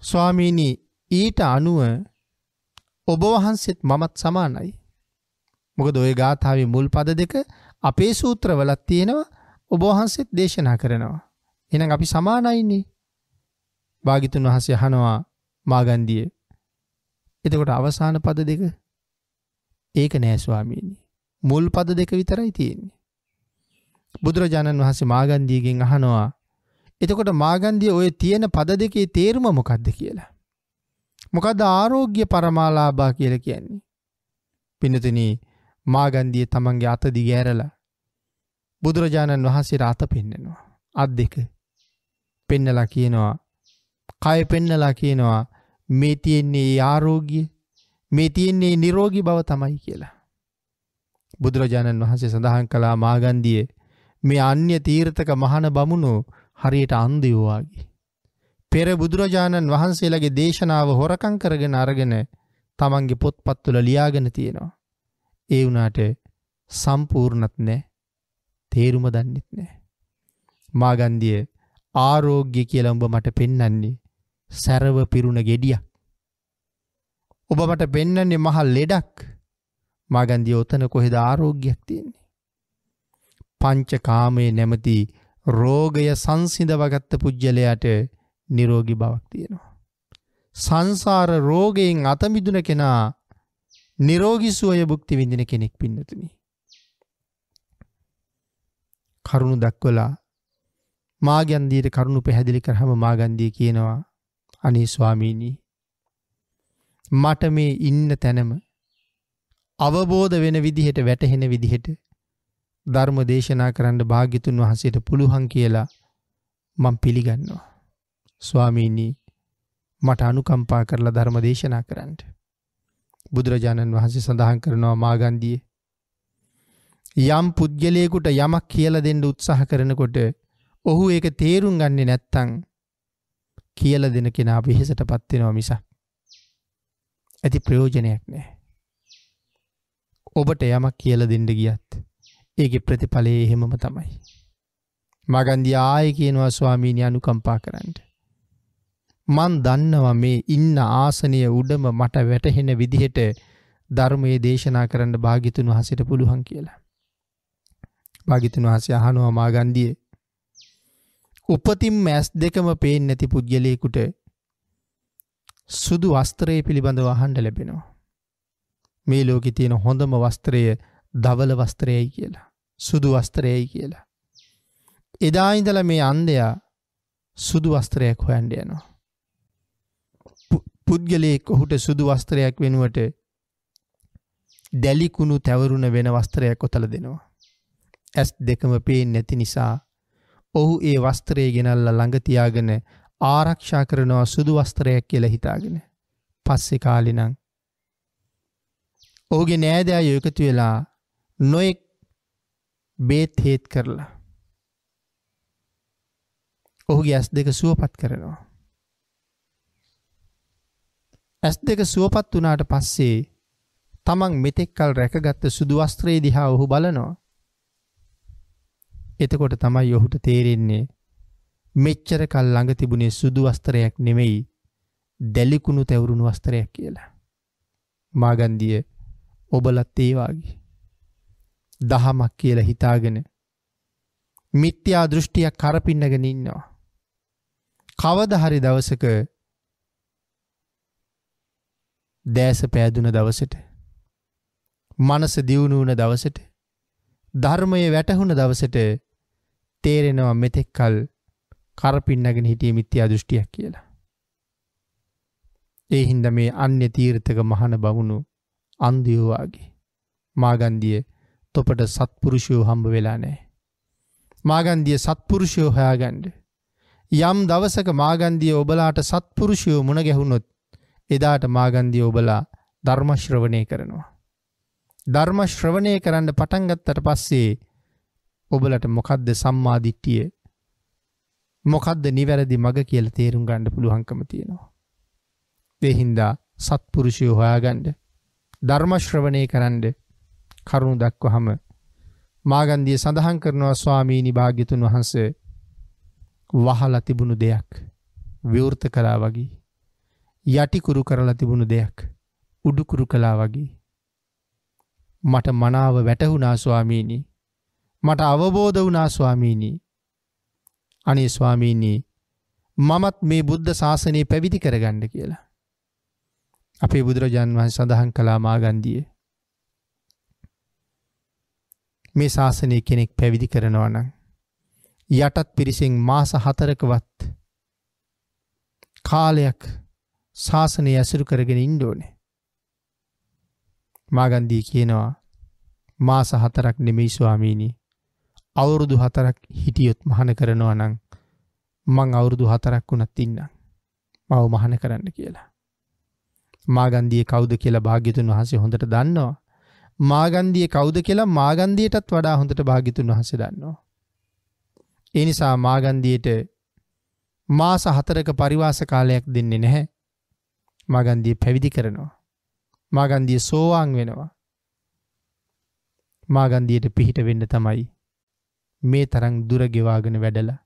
ස්වාමීණී ඊට අනුව ඔබවහන්සෙත් මමත් සමානයි. මොකද ඔය ගාථාවේ මුල් පද දෙක අපේ සූත්‍රවලත් තියෙනවා ඔබවහන්සෙත් දේශනා කරනවා. එන අපි සමානයින්නේ. භාගිතුන් වහසේ හනවා මාගන්දිය එතකොට අවසාන පද දෙක ඒක නෑස්වාමීනි. මුල් පද දෙක විතරයි තියෙන්නේ. බුදුරජාණන් වහන්සේ මාගන්දියගෙන් අහනවා. එතකොට මාගන්දිය ඔය තියෙන පද දෙකේ තේරුම මොකක්ද කියලා. මොකද ආරෝග්‍ය පරමාලාබා කියල කියන්නේ. පිනතන මාගන්දිය තමන්ගේ අත දිගෑරලා බුදුරජාණන් වහන්සේ අත පෙන්නෙනවා. අත් දෙක පෙන්නලා කියනවා කය පෙන්නලා කියනවා මේ තියෙන්නේ ආරෝගිය මේ තියෙන්නේ නිරෝගි බව තමයි කියලා. බුදුරජාණන් වහන්සේ සඳහන් කලා මාගන්දිය මේ අන්‍ය තීර්ථක මහන බමුණු හරියට අන්දයෝවාගේ. පෙර බුදුරජාණන් වහන්සේලගේ දේශනාව හොරකං කරගෙන අරගෙන තමන්ගේ පොත් පත්තුල ලියාගෙන තියෙනවා. ඒ වනාට සම්පූර්ණත් නෑ තේරුම දන්නෙත් නෑ. මාගන්දිය ආරෝග්‍ය කියලඹ මට පෙන්නන්නේ සැරව පිරුණ ගෙඩියක්. ඔබ මට පෙන්නන්නේ මහල් ලෙඩක් මගන්දිය ඔතන කොහෙද ආරෝග්‍යයක් තියෙන්නේ. පංච කාමය නැමති රෝගය සංසිඳ වගත්ත පුද්ගලයට නිරෝගි බවක් තියෙනවා. සංසාර රෝගයෙන් අතමිදුන කෙනා නිරෝගිසුවය බුක්ති විඳින කෙනෙක් පින්නතුනි. කරුණු දක්වලා මාගන්දීට කරුණු පැහැදිලි කරහම මාගන්දී කියනවා අනේ ස්වාමීණී මට මේ ඉන්න තැනම අවබෝධ වෙන විදිහට වැටහෙන විදිහට ධර්ම දේශනා කරන්න භාගිතුන් වහසට පුළුවන් කියලා මං පිළිගන්නවා. ස්වාමීණී මට අනුකම්පා කරලා ධර්ම දේශනා කරන්න. බුදුරජාණන් වහන්සේ සඳහන් කරනවා මාගන්දිය. යම් පුද්ගලයකුට යමක් කියල දෙන්න උත්සාහ කරනකොට ඔහු ඒක තේරුම් ගන්නේ නැත්තං කියල දෙන කෙනා වෙහෙසට පත්වෙනවා මිසක්. ඇති ප්‍රයෝජනයක් නෑ. ඔබට යමක් කියල දෙන්න ගියත් ඒක ප්‍රතිඵලයේ එහෙමම තමයි. මගන්දි ආය කියනවා ස්වාමීනි අනුකම්පා කරන්න. මන් දන්නවා මේ ඉන්න ආසනය උඩම මට වැටහෙන විදිහට ධර්මයේ දේශනා කරන්න භාගිතුන් වහසට පුළුවන් කියලා. භාගිතුන් වහසේ අහනවා මාගන්දිය. උපතින් මැස් දෙකම පේෙන් නැති පුද්ගලයකුට සුදු වස්ත්‍රයේ පිළිබඳව අහන්ඩ ලැබෙනවා. මේ ලෝකෙ තියෙන හොඳම වස්ත්‍රය දවල වස්ත්‍රයයි කියලා. සුදු වස්ත්‍රයයි කියලා. එදායිඳල මේ අන්දයා සුදු වස්ත්‍රයක් හොයන්ඩ යනවා. පුද්ගලයෙක් ඔහුට සුදු වස්ත්‍රයක් වෙනුවට දැලිකුණු තැවරුණ වෙන වස්ත්‍රයක් කොතල දෙනවා. ඇස් දෙකම පේෙන් නැති නිසා ඔහු ඒ වස්ත්‍රය ගෙනල්ල ළඟතියාගෙන ආරක්ෂා කරනවා සුදු වස්ත්‍රයක් කියල හිතාගෙන පස්සෙ කාලිනං. ඔහුගේ නෑදෑ යොකතු වෙලා නොෙක් බේත් හේත් කරලා. ඔහුගේ ඇස් දෙක සුවපත් කරනවා. ඇස් දෙක සුවපත් වනාට පස්සේ තමන් මෙතෙක්කල් රැකගත්ත සුදුවස්ත්‍රයේ දිහා ඔහු බලනවා. එතකොට තමයි ඔහුට තේරෙන්නේ මෙච්චර කල් ළඟ තිබුණේ සුදු වස්තරයක් නෙමෙයි දැලිකුණු තැවරුණු වස්තරයක් කියලා. මාගන්දිය ඔබලත් ඒවාගේ. දහමක් කියල හිතාගෙන මිත්‍යා දෘෂ්ටියක් කරපින්නගෙන ඉන්නවා. කවද හරි දවසක දෑස පෑදුන දවසට මනස දියුණු වන දවසට ධර්මය වැටහුණ දවසට තේරෙනවා මෙතෙක් කල් කරපින්නගෙන හිටිය මිත්‍යා දෘෂ්ටියක් කියලා. ඒ හින්ද මේ අන්‍ය තීර්ථක මහන බමුණු අන්දියෝවාගේ මාගන්දිය තොපට සත්පුරුෂයෝ හම්බ වෙලා නෑ. මාගන්දිය සත්පුරුෂයෝ හොයාගණ්ඩ. යම් දවසක මාගන්දිය ඔබලාට සත්පුරුෂයෝ මුණ ගැහුණොත් එදාට මාගන්දිය ඔබලා ධර්මශ්‍රවණය කරනවා. ධර්මශ්‍රවණය කරන්න පටන්ගත්තට පස්සේ ඔබලට මොකක්ද සම්මාධිට්ටිය මොකක්ද නිවැරදි මග කියල තේරුම් ගණ්ඩ පුළුවන්කම තියෙනවා. දෙහින්දා සත්පුරුෂයෝ හොයාගණ්ඩ ධර්මශ්‍රවණය කරන්ඩ කරුණු දක්ව හම මාගන්දිය සඳහන් කරනවා ස්වාමීනි භාග්‍යතුන් වහන්සේ වහල තිබුණු දෙයක් විවෘත කලා වගේ යටිකුරු කරලා තිබුණු දෙයක් උඩුකුරු කලා වගේ මට මනාව වැටහුණා ස්වාමීණී මට අවබෝධ වනා ස්වාමීණී අනේ ස්වාමීණී මමත් මේ බුද්ධ ශාසනය පැවිදි කරගණ්ඩ කියලා. අපේ බුදුරජාන් වහන් සඳහන් කලා මාගන්දිය. මේ ශාසනය කෙනෙක් පැවිදි කරනවනං. යටත් පිරිසිෙන් මාස හතරකවත් කාලයක් ශාසනය ඇසුරු කරගෙන ඉන්ඩෝනේ. මාගන්දී කියනවා මාස හතරක් නෙමෙයි ස්වාමීණී අවුරුදු හතරක් හිටියොත් මහන කරනවා නං මං අවුරුදු හතරක් වුණත් ඉන්න මව මහන කරන්න කියලා. මාගන්දිය කෞුද කියලා භාගිතුන් වහසේ හොඳට දන්නවා. මාගන්දිය කෞුද කියලා මාගන්දියටත් වඩා හොඳට භාගිතුන් වහස දන්නවා. එනිසා මාගන්දියට මාස හතරක පරිවාස කාලයක් දෙන්නේ නැහැ. මාගන්දිය පැවිදි කරනවා. මාගන්දිය සෝවාන් වෙනවා. මාගන්දියට පිහිට වෙන්න තමයි මේ තරං දුරගෙවාගෙන වැඩලා.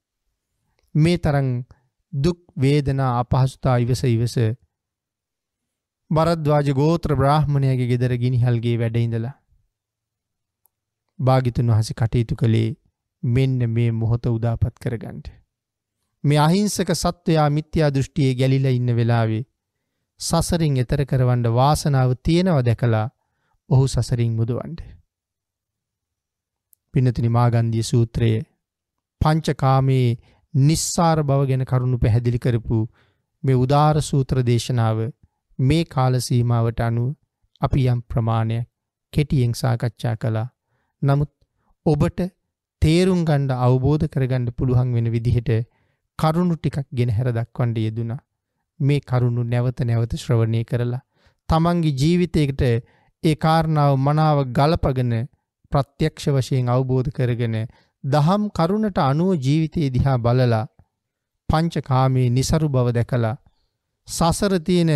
මේ තරං දුක් වේදනා අපහසුතා ඉවස ඉවස බරද්වාජ ගෝත්‍ර බ්‍රාහ්මණයගේ ගෙදර ගිනිහල්ගේ වැඩඉඳලා. භාගිතුන් වහස කටයුතු කළේ මෙන්න මේ මොහොත උදාපත් කරගන්ට. මේ අහිංසක සත්වයා මිත්‍යා දෘෂ්ටියේ ගැලිල ඉන්න වෙලාවේ සසරින් එතර කරවන්ඩ වාසනාව තියෙනව දැකලා ඔහු සසරින් මුදුවන්ඩ. පිනතිනි මාගන්දිය සූත්‍රයේ පංචකාමයේ නිස්සාර බව ගැන කරුණු පැහැදිලි කරපු මේ උදාර සූත්‍ර දේශනාව මේ කාලසීමාවට අනුව අපි යම් ප්‍රමාණයක් කෙටියෙන් සාකච්ඡා කළා. නමුත් ඔබට තේරුම් ගණ්ඩ අවබෝධ කරගණ්ඩ පුළුවන් වෙන විදිහට කරුණු ටිකක් ගෙන හැර දක්වන්ඩ යෙදුනා. මේ කරුණු නැවත නැවත ශ්‍රවණය කරලා. තමන්ගේ ජීවිතයකට ඒ කාරණාව මනාව ගලපගෙන ප්‍රත්‍යක්ෂ වශයෙන් අවබෝධ කරගෙන දහම් කරුණට අනුව ජීවිතයේ දිහා බලලා පංචකාමයේ නිසරු බව දැකලා සසර තියෙන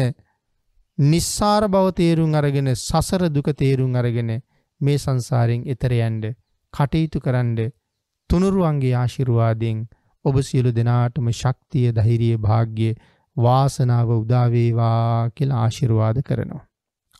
නිස්සාර බව තේරුම් අරගෙන සසර දුක තේරුම් අරගෙන මේ සංසාරයෙන් එතර යන්න කටයුතු කරන්න තුනුරුවන්ගේ ආශිර්වාදයෙන් ඔබ සියලු දෙනාටම ශක්තිය ධෛර්යය භාග්‍ය වාසනාව උදා වේවා කියලා ආශිර්වාද කරනවා.